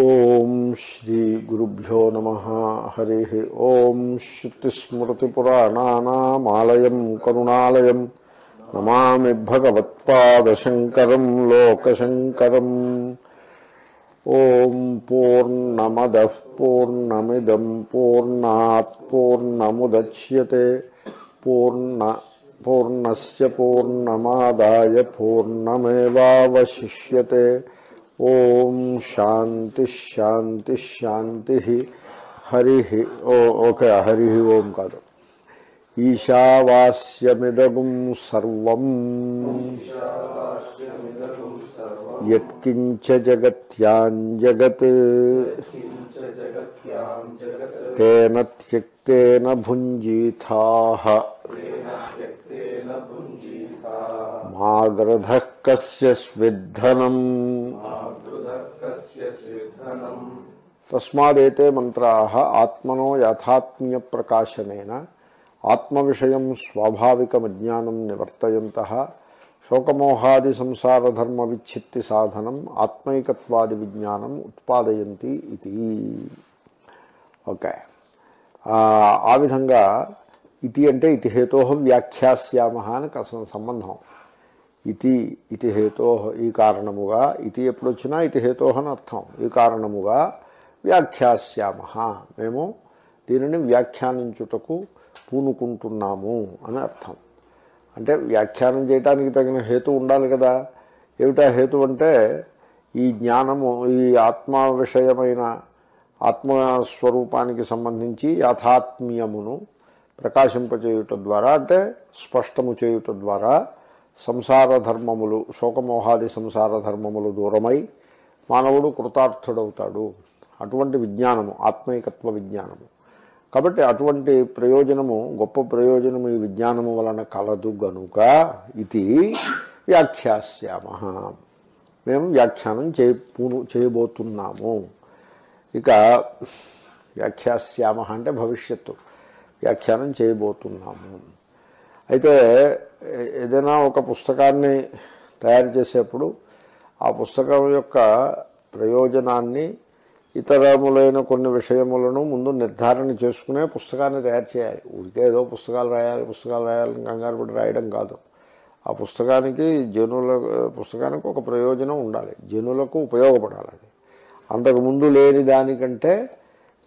ఓం శ్రీ గురుభ్యో నమ. హరి. ఓం శ్రుతిస్మృతిపురాణానామాలయం కరుణాలయం. నమామి భగవత్పాదశంకరం లోకశంకరం. ఓం పూర్ణమద పూర్ణమిదం పూర్ణాత్ పూర్ణముద్యతే. పూర్ణ పూర్ణస్ పూర్ణమాదాయ పూర్ణమేవాశిష్యే పూర్ణమేవావశిష్యతే ఓం శాంతి శాంతి శాంతి హరి ఓకే హరి ఓం కాదు ఈశావాస్యమిదగుం సర్వం యత్కించ జగత్యాం తేన త్యక్తేన భుంజీథాః మాగ్రధ కస్య స్విద్ధనం తస్మాదేతే మంత్రా ఆత్మనో యథాత్మ్య ప్రకాశనేన ఆత్మవిషయం స్వాభావికమజ్ఞానం నివర్తయంత. శోకమోహాది సంసారధర్మ విచ్ఛిత్తి సాధనం ఆత్మైకత్వాది విజ్ఞానం ఉత్పాదయంతి ఇది. ఓకే. ఆ విధంగా ఇతి అంటే ఇతి హేతో వ్యాఖ్యాస్యామ అని సంబంధం. ఇతి ఇతి హేతో ఈ కారణముగా ఇతి ఎప్పుడు వచ్చినా ఇతి హేతో అని అర్థం. ఈ కారణముగా వ్యాఖ్యాస్యామ మేము దీనిని వ్యాఖ్యానించుటకు పూనుకుంటున్నాము అని అర్థం. అంటే వ్యాఖ్యానం చేయడానికి తగిన హేతు ఉండాలి కదా. ఏమిటా హేతు అంటే ఈ జ్ఞానము ఈ ఆత్మ విషయమైన ఆత్మస్వరూపానికి సంబంధించి యాథాత్మ్యమును ప్రకాశింపచేయుట ద్వారా అంటే స్పష్టము చేయుట ద్వారా సంసార ధర్మములు శోకమోహాది సంసార ధర్మములు దూరమై మానవుడు కృతార్థుడవుతాడు. అటువంటి విజ్ఞానము ఆత్మైకత్వ విజ్ఞానము. కాబట్టి అటువంటి ప్రయోజనము గొప్ప ప్రయోజనము ఈ విజ్ఞానము వలన కలదు గనుక ఇది వ్యాఖ్యాస్యామ మేము వ్యాఖ్యానం చే చేయబోతున్నాము. ఇక వ్యాఖ్యాస్యామ అంటే భవిష్యత్తు. వ్యాఖ్యానం చేయబోతున్నాము. అయితే ఏదైనా ఒక పుస్తకాన్ని తయారు చేసేప్పుడు ఆ పుస్తకం యొక్క ప్రయోజనాన్ని ఇతరములైన కొన్ని విషయములను ముందు నిర్ధారణ చేసుకునే పుస్తకాన్ని తయారు చేయాలి. ఊరికే ఏదో పుస్తకాలు రాయాలి పుస్తకాలు రాయాలని కంగారు పడి రాయడం కాదు. ఆ పుస్తకానికి జనుల పుస్తకానికి ఒక ప్రయోజనం ఉండాలి. జనులకు ఉపయోగపడాలి అది. అంతకుముందు లేని దానికంటే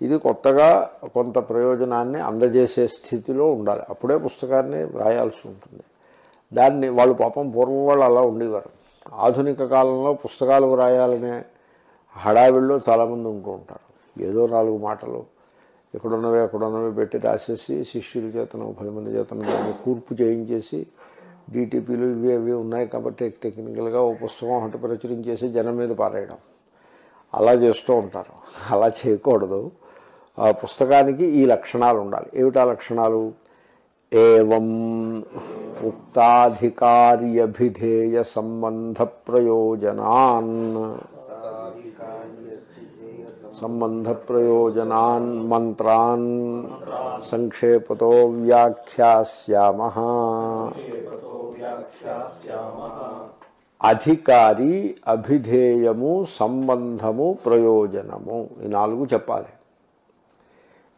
ఇది కొత్తగా కొంత ప్రయోజనాన్ని అందజేసే స్థితిలో ఉండాలి. అప్పుడే పుస్తకాన్ని రాయాల్సి ఉంటుంది. దాన్ని వాళ్ళు పాపం పూర్వం వాళ్ళు అలా ఉండేవారు. ఆధునిక కాలంలో పుస్తకాలు వ్రాయాలనే హడావిడిలో చాలామంది ఉంటూ ఉంటారు. ఏదో నాలుగు మాటలు ఎక్కడున్నవి ఎక్కడున్నవి పెట్టి రాసేసి శిష్యుల చేతను పది మంది చేతను దాన్ని కూర్పు చేయించేసి డీటీపీలు ఇవి అవి ఉన్నాయి కాబట్టి టెక్నికల్గా ఓ పుస్తకం ఒకటి ప్రచురించేసి జనం మీద పారేయడం. అలా చేస్తూ ఉంటారు. అలా చేయకూడదు. ఆ పుస్తకానికి ఈ లక్షణాలు ఉండాలి. ఏమిటా లక్షణాలు? ఏవం ఉక్తాధికార్యభిధేయ సంబంధ ప్రయోజనాన్ సంబంధ ప్రయోజనాన్ మంత్రాన్ సంక్షేపతో వ్యాఖ్యాస్యామ అధికారి అభిధేయము సంబంధము ప్రయోజనము ఈ నాలుగు చెప్పాలి।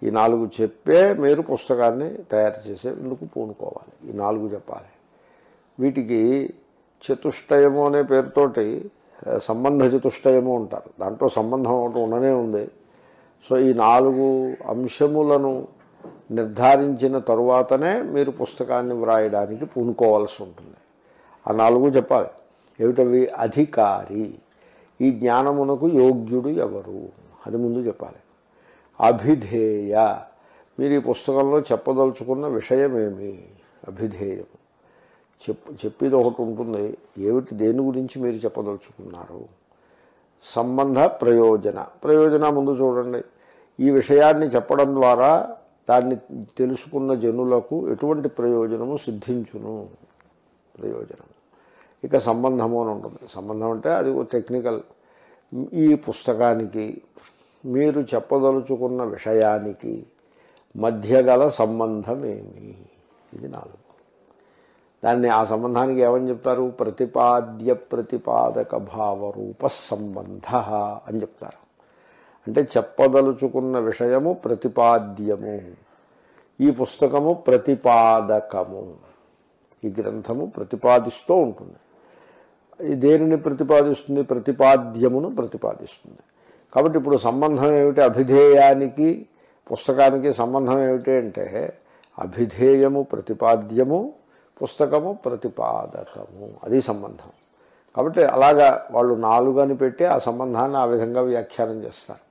ఈ నాలుగు చెప్పే మీరు పుస్తకాన్ని తయారు చేసేందుకు పూనుకోవాలి. ఈ నాలుగు చెప్పాలి. వీటికి చతుష్టయము అనే పేరుతోటి సంబంధ చతుష్టయము ఉంటారు దాంట్లో సంబంధం ఒకటి ఉండనే ఉంది. సో ఈ నాలుగు అంశములను నిర్ధారించిన తరువాతనే మీరు పుస్తకాన్ని వ్రాయడానికి పూనుకోవాల్సి ఉంటుంది. ఆ నాలుగు చెప్పాలి. ఏమిటవి? అధికారి. ఈ జ్ఞానమునకు యోగ్యుడు ఎవరు? అది ముందు చెప్పాలి. అభిధేయ. మీరు ఈ పుస్తకంలో చెప్పదలుచుకున్న విషయమేమి? అభిధేయం. చెప్పు చెప్పేది ఒకటి ఉంటుంది. ఏమిటి? దేని గురించి మీరు చెప్పదలుచుకున్నారు? సంబంధ ప్రయోజన. ప్రయోజన ముందు చూడండి. ఈ విషయాన్ని చెప్పడం ద్వారా దాన్ని తెలుసుకున్న జనులకు ఎటువంటి ప్రయోజనము? సిద్ధించును. ప్రయోజనం ఇక సంబంధము అని ఉంటుంది. సంబంధం అంటే అది ఒక టెక్నికల్. ఈ పుస్తకానికి మీరు చెప్పదలుచుకున్న విషయానికి మధ్య గల సంబంధం ఏమి ఇది నాలుగు. దాన్ని ఆ సంబంధానికి ఏమని చెప్తారు? ప్రతిపాద్య ప్రతిపాదక భావరూప సంబంధ అని చెప్తారు. అంటే చెప్పదలుచుకున్న విషయము ప్రతిపాద్యము ఈ పుస్తకము ప్రతిపాదకము ఈ గ్రంథము ప్రతిపాదిస్తూ ఉంటుంది. దేనిని ప్రతిపాదిస్తుంది? ప్రతిపాద్యమును ప్రతిపాదిస్తుంది. కాబట్టి ఇప్పుడు సంబంధం ఏమిటి అభిధేయానికి పుస్తకానికి సంబంధం ఏమిటి అంటే అభిధేయము ప్రతిపాద్యము పుస్తకము ప్రతిపాదకము. అది సంబంధం. కాబట్టి అలాగా వాళ్ళు నాలుగు అని పెట్టి ఆ సంబంధాన్ని ఆ విధంగా వ్యాఖ్యానం చేస్తారు.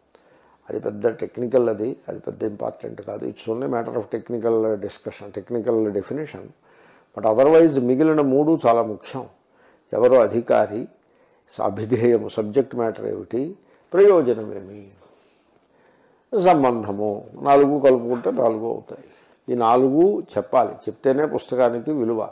అది పెద్ద టెక్నికల్ అది అది పెద్ద ఇంపార్టెంట్ కాదు. It's only matter of technical discussion technical definition but otherwise మిగిలిన మూడు చాలా ముఖ్యం. ఎవరు అధికారి అభిధేయము సబ్జెక్ట్ మ్యాటర్ ఏమిటి ప్రయోజనమేమి? సంబంధము. నాలుగు కలుపుకుంటే నాలుగు అవుతాయి. ఈ నాలుగు చెప్పాలి. చెప్తేనే పుస్తకానికి విలువ.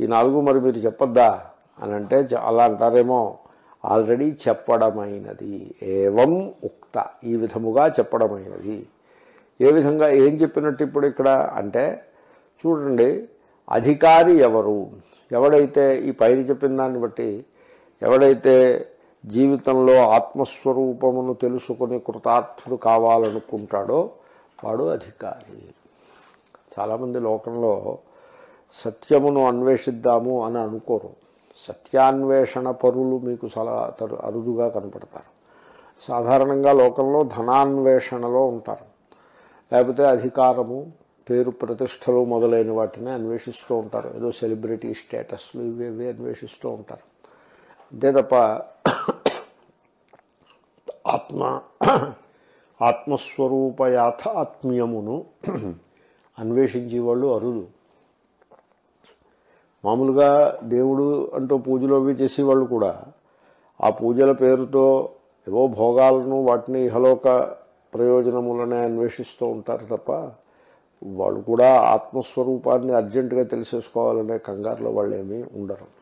ఈ నాలుగు మరి మీరు చెప్పొద్దా? అని అంటే అలా అంటారేమో. ఆల్రెడీ చెప్పడమైనది. ఏవం ఉక్త. ఈ విధముగా చెప్పడమైనది. ఏ విధంగా ఏం చెప్పినట్టు ఇప్పుడు ఇక్కడ? అంటే చూడండి. అధికారి ఎవరు? ఎవడైతే ఈ పైన చెప్పిన దాన్ని బట్టి ఎవడైతే జీవితంలో ఆత్మస్వరూపమును తెలుసుకుని కృతార్థుడు కావాలనుకుంటాడో వాడు అధికారి. చాలామంది లోకంలో సత్యమును అన్వేషిద్దాము అని అనుకోరు. సత్యాన్వేషణ పరులు మీకు చాలా అరుదుగా కనపడతారు. సాధారణంగా లోకంలో ధనాన్వేషణలో ఉంటారు. లేకపోతే అధికారము పేరు ప్రతిష్టలు మొదలైన వాటిని అన్వేషిస్తూ ఉంటారు. ఏదో సెలబ్రిటీ స్టేటస్లు ఇవి ఇవి అన్వేషిస్తూ ఉంటారు. అంతే తప్ప ఆత్మ. ఆత్మస్వరూప యాథాత్మ్యమును అన్వేషించే వాళ్ళు అరుదు. మామూలుగా దేవుడు అంటూ పూజలు అవి చేసేవాళ్ళు కూడా ఆ పూజల పేరుతో ఏవో భోగాలను వాటిని ఇహలోక ప్రయోజనములనే అన్వేషిస్తూ ఉంటారు తప్ప వాళ్ళు కూడా ఆత్మస్వరూపాన్ని అర్జెంటుగా తెలిసేసుకోవాలనే కంగారులో వాళ్ళు ఏమీ ఉండరు.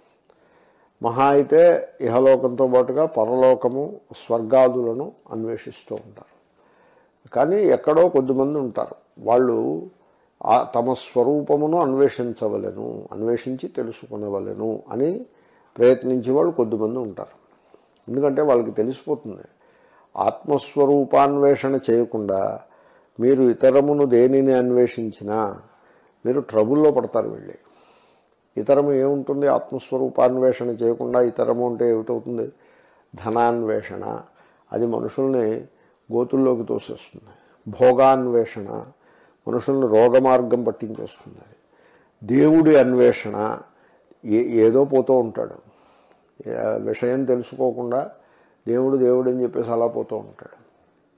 మహా అయితే ఇహలోకంతో పాటుగా పరలోకము స్వర్గాదులను అన్వేషిస్తూ ఉంటారు. కానీ ఎక్కడో కొద్దిమంది ఉంటారు. వాళ్ళు ఆ తమ స్వరూపమును అన్వేషించవలెను అన్వేషించి తెలుసుకునవలెను అని ప్రయత్నించే వాళ్ళు కొద్దిమంది ఉంటారు. ఎందుకంటే వాళ్ళకి తెలిసిపోతుంది. ఆత్మస్వరూపాన్వేషణ చేయకుండా మీరు ఇతరమును దేనిని అన్వేషించినా మీరు ట్రబుల్లో పడతారు వెళ్ళి. ఇతరము ఏముంటుంది? ఆత్మస్వరూపాన్వేషణ చేయకుండా ఇతరము అంటే ఏమిటవుతుంది? ధనాన్వేషణ. అది మనుషుల్ని గోతుల్లోకి తోసేస్తుంది. భోగాన్వేషణ మనుషుల్ని రోగమార్గం పట్టించేస్తుంది. దేవుడి అన్వేషణ ఏ ఏదో పోతూ ఉంటాడు. విషయం తెలుసుకోకుండా దేవుడు దేవుడు అని చెప్పేసి అలా పోతూ ఉంటాడు.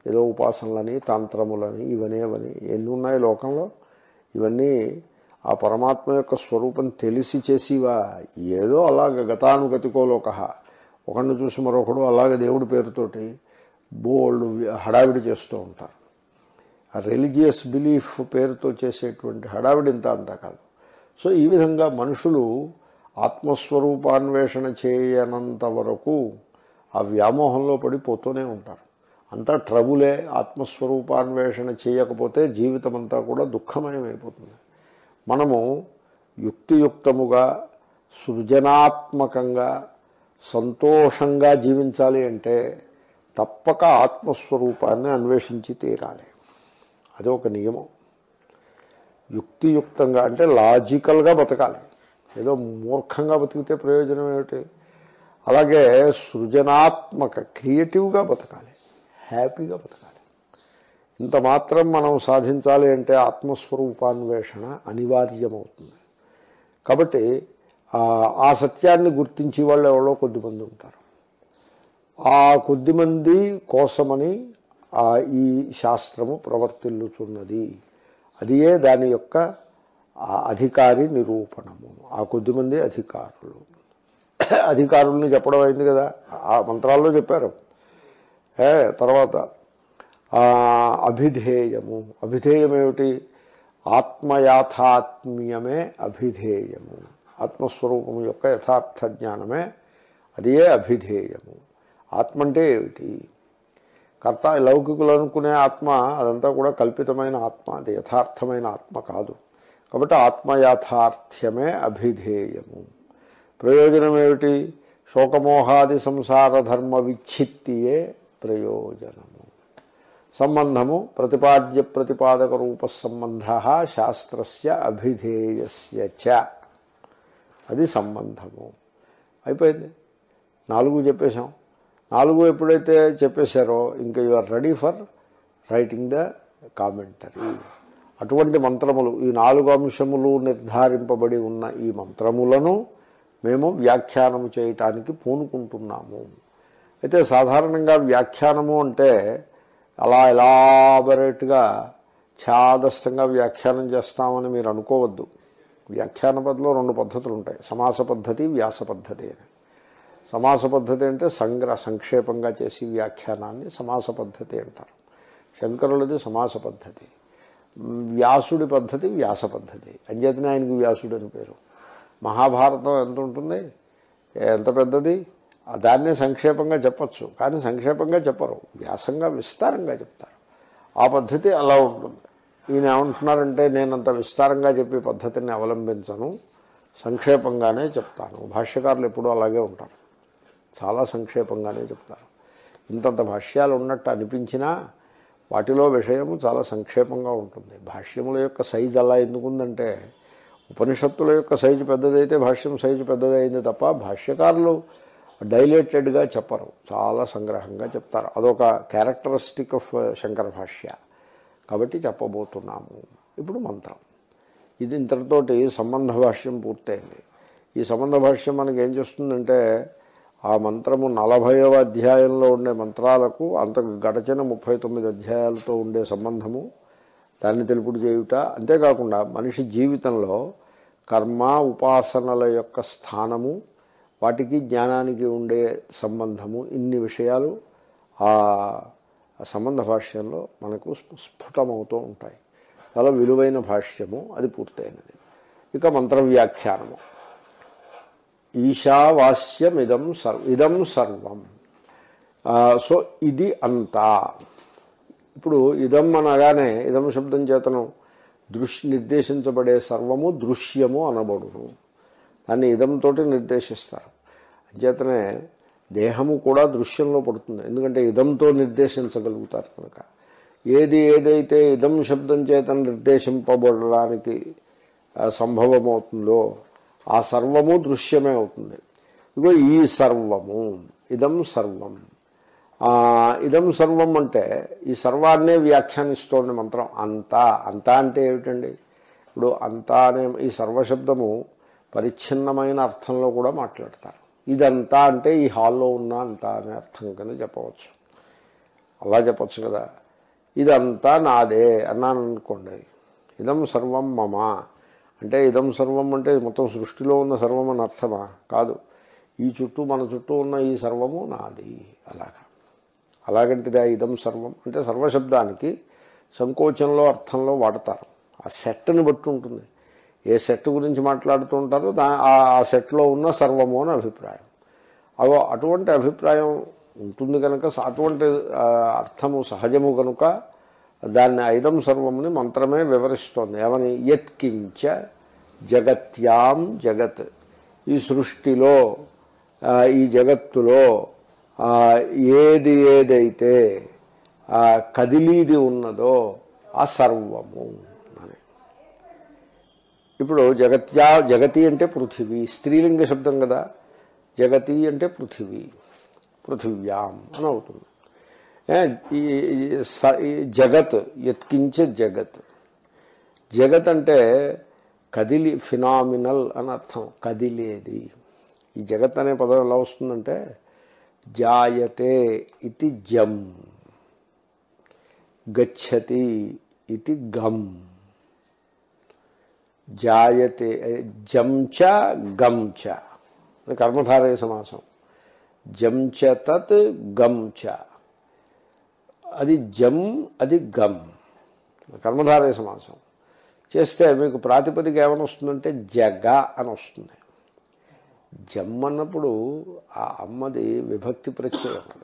ఏదో ఉపాసనలని తంత్రములని ఇవనేవని ఎన్ని ఉన్నాయి లోకంలో? ఇవన్నీ ఆ పరమాత్మ యొక్క స్వరూపం తెలిసి చేసివా? ఏదో అలాగ గతానుగతికో లోక ఒకడిని చూసి మరొకడు అలాగ దేవుడి పేరుతోటి బోల్డ్ హడావిడి చేస్తూ ఉంటారు. ఆ రిలీజియస్ బిలీఫ్ పేరుతో చేసేటువంటి హడావిడి ఇంత అంతా కాదు. సో ఈ విధంగా మనుషులు ఆత్మస్వరూపాన్వేషణ చేయనంత వరకు ఆ వ్యామోహంలో పడిపోతూనే ఉంటారు. అంతా ట్రబులే ఆత్మస్వరూపాన్వేషణ చేయకపోతే జీవితం అంతా కూడా దుఃఖమయమైపోతుంది. మనము యుక్తియుక్తముగా సృజనాత్మకంగా సంతోషంగా జీవించాలి అంటే తప్పక ఆత్మస్వరూపాన్ని అన్వేషించి తీరాలి. అది ఒక నియమం. యుక్తియుక్తంగా అంటే లాజికల్గా బతకాలి. ఏదో మూర్ఖంగా బతికితే ప్రయోజనం ఏమిటి? అలాగే సృజనాత్మక క్రియేటివ్గా బతకాలి. హ్యాపీగా బతకాలి. ఇంత మాత్రం మనం సాధించాలి అంటే ఆత్మస్వరూపాన్వేషణ అనివార్యమవుతుంది. కాబట్టి ఆ- సత్యాన్ని గుర్తించే వాళ్ళు ఎవరో కొద్దిమంది ఉంటారు. ఆ కొద్దిమంది కోసమని ఆ ఈ శాస్త్రము ప్రవర్తిల్లుతున్నది. అదియే దాని యొక్క అధికారి నిరూపణము. ఆ కొద్దిమంది అధికారులు. అధికారుల్ని చెప్పడం అయింది కదా? ఆ మంత్రాల్లో చెప్పారు. తర్వాత అభిధేయము అభిధేయం ఏమిటి ఆత్మయాథాత్మ్యమే అభిధేయము ఆత్మస్వరూపము యొక్క యథార్థ జ్ఞానమే అదియే అభిధేయము ఆత్మ అంటే ఏమిటి కర్త లౌకికులు అనుకునే ఆత్మ అదంతా కూడా కల్పితమైన ఆత్మ అది యథార్థమైన ఆత్మ కాదు కాబట్టి ఆత్మయాథార్థ్యమే అభిధేయము ప్రయోజనం ఏమిటి శోకమోహాది సంసార ధర్మ విచ్ఛిత్తియే ప్రయోజనము సంబంధము ప్రతిపాద్య ప్రతిపాదక రూప సంబంధ శాస్త్రస్య అభిధేయస్య చ. అది సంబంధము. అయిపోయింది. నాలుగు చెప్పేశాం. నాలుగు ఎప్పుడైతే చెప్పేశారో ఇంకా you are ready for writing the commentary. అటువంటి మంత్రములు ఈ నాలుగు అంశములు నిర్ధారింపబడి ఉన్న ఈ మంత్రములను మేము వ్యాఖ్యానము చేయటానికి పూనుకుంటున్నాము. అయితే సాధారణంగా వ్యాఖ్యానము అంటే అలా ఎలాబరేట్గా ఛాదస్థంగా వ్యాఖ్యానం చేస్తామని మీరు అనుకోవద్దు. వ్యాఖ్యాన పద్ధతిలో రెండు పద్ధతులు ఉంటాయి. సమాస పద్ధతి వ్యాస పద్ధతి అని. సమాస పద్ధతి అంటే సంగ్రహ సంక్షేపంగా చేసి వ్యాఖ్యానాన్ని సమాస పద్ధతి అంటారు. శంకరులది సమాస పద్ధతి. వ్యాసుడి పద్ధతి వ్యాస పద్ధతి. అంచేతనే ఆయనకి వ్యాసుడు అని పేరు. మహాభారతం ఎంత ఉంటుంది? ఎంత పెద్దది? దాన్నే సంక్షేపంగా చెప్పచ్చు. కానీ సంక్షేపంగా చెప్పరు. వ్యాసంగా విస్తారంగా చెప్తారు. ఆ పద్ధతి అలా ఉంటుంది. ఈయన ఏమంటున్నారంటే నేను అంత విస్తారంగా చెప్పే పద్ధతిని అవలంబించను. సంక్షేపంగానే చెప్తాను. భాష్యకారులు ఎప్పుడూ అలాగే ఉంటారు. చాలా సంక్షేపంగానే చెప్తారు. ఇంతంత భాష్యాలు ఉన్నట్టు అనిపించినా వాటిలో విషయము చాలా సంక్షేపంగా ఉంటుంది. భాష్యముల యొక్క సైజు అలా ఎందుకుందంటే ఉపనిషత్తుల యొక్క సైజు పెద్దదైతే భాష్యం సైజు పెద్దదైంది తప్ప భాష్యకారులు డైలేటెడ్గా చెప్పరు. చాలా సంగ్రహంగా చెప్తారు. అదొక క్యారెక్టరిస్టిక్ ఆఫ్ శంకర భాష్య. కాబట్టి చెప్పబోతున్నాము. ఇప్పుడు మంత్రం. ఇది ఇంతటితోటి సంబంధ భాష్యం పూర్తయింది. ఈ సంబంధ భాష్యం మనకి ఏం చేస్తుందంటే ఆ మంత్రము నలభైవ అధ్యాయంలో ఉండే మంత్రాలకు అంతకు గడచిన ముప్పై తొమ్మిది అధ్యాయాలతో ఉండే సంబంధము దాన్ని తెలుపుడు చేయుట. అంతేకాకుండా మనిషి జీవితంలో కర్మ ఉపాసనల యొక్క స్థానము వాటికి జ్ఞానానికి ఉండే సంబంధము ఇన్ని విషయాలు ఆ సంబంధ భాష్యంలో మనకు స్ఫుటమవుతూ ఉంటాయి. చాలా విలువైన భాష్యము అది పూర్తయినది. ఇక మంత్ర వ్యాఖ్యానము ఈశావాస్యమిదం సర్వ ఇదం సర్వం. సో ఇది అంతా. ఇప్పుడు ఇదం అనగానే ఇదం శబ్దం చేతను దృష్ నిర్దేశించబడే సర్వము దృశ్యము అనబడును. దాన్ని ఇదంతో నిర్దేశిస్తారు. అంచేతనే దేహము కూడా దృశ్యంలో పడుతుంది. ఎందుకంటే ఇదంతో నిర్దేశించగలుగుతారు కనుక. ఏది ఏదైతే ఇదం శబ్దం చేత నిర్దేశింపబడడానికి సంభవమవుతుందో ఆ సర్వము దృశ్యమే అవుతుంది. ఇగో ఈ సర్వము ఇదం సర్వం. ఇదం సర్వం అంటే ఈ సర్వాన్నే వ్యాఖ్యానిస్తోంది మంత్రం అంతా. అంతా అంటే ఏమిటండి? ఇప్పుడు అంతా అనే ఈ సర్వశబ్దము పరిచ్ఛిన్నమైన అర్థంలో కూడా మాట్లాడతారు. ఇదంతా అంటే ఈ హాల్లో ఉన్న అంతా అనే అర్థం కింద చెప్పవచ్చు. అలా చెప్పచ్చు కదా. ఇదంతా నాదే అన్నాను అనుకోండి. ఇదం సర్వం మమ. అంటే ఇదం సర్వం అంటే మొత్తం సృష్టిలో ఉన్న సర్వం అని అర్థమా? కాదు. ఈ చుట్టూ మన చుట్టూ ఉన్న ఈ సర్వము నాది. అలాగా. అలాగంటిది ఇదం సర్వం? అంటే సర్వశబ్దానికి సంకోచంలో అర్థంలో వాడతారు. ఆ సెట్ని బట్టి ఉంటుంది. ఏ సెట్ గురించి మాట్లాడుతూ ఉంటారో దా ఆ సెట్లో ఉన్న సర్వము అని అభిప్రాయం. అగో అటువంటి అభిప్రాయం ఉంటుంది కనుక అటువంటి అర్థము సహజము కనుక దాన్ని ఐదం సర్వముని మంత్రమే వివరిస్తోంది. ఏమని? యత్కించ జగత్యాం జగత్. ఈ సృష్టిలో ఈ జగత్తులో ఏది ఏదైతే కదిలీది ఉన్నదో ఆ సర్వము. ఇప్పుడు జగత్యా జగతి అంటే పృథివీ స్త్రీలింగ శబ్దం కదా. జగతి అంటే పృథివీ పృథివ్యాం అని అవుతుంది. ఈ జగత్ ఎత్కించ జగత్. జగత్ అంటే కదిలి ఫినామినల్ అని అర్థం కదిలేది. ఈ జగత్ అనే పదం ఎలా వస్తుందంటే జాయతే ఇది జం గచ్చతి ఇది గమ్. జాయతే జంచ గంచ కర్మధారయ సమాసం. జంచ తత్ గంచ అది జం అది గమ్ కర్మధారయ సమాసం. చేస్తే మీకు ప్రాతిపదిక ఏమైనా వస్తుందంటే జగ అని వస్తుంది. జమ్ అన్నప్పుడు ఆ అమ్మది విభక్తి ప్రత్యయం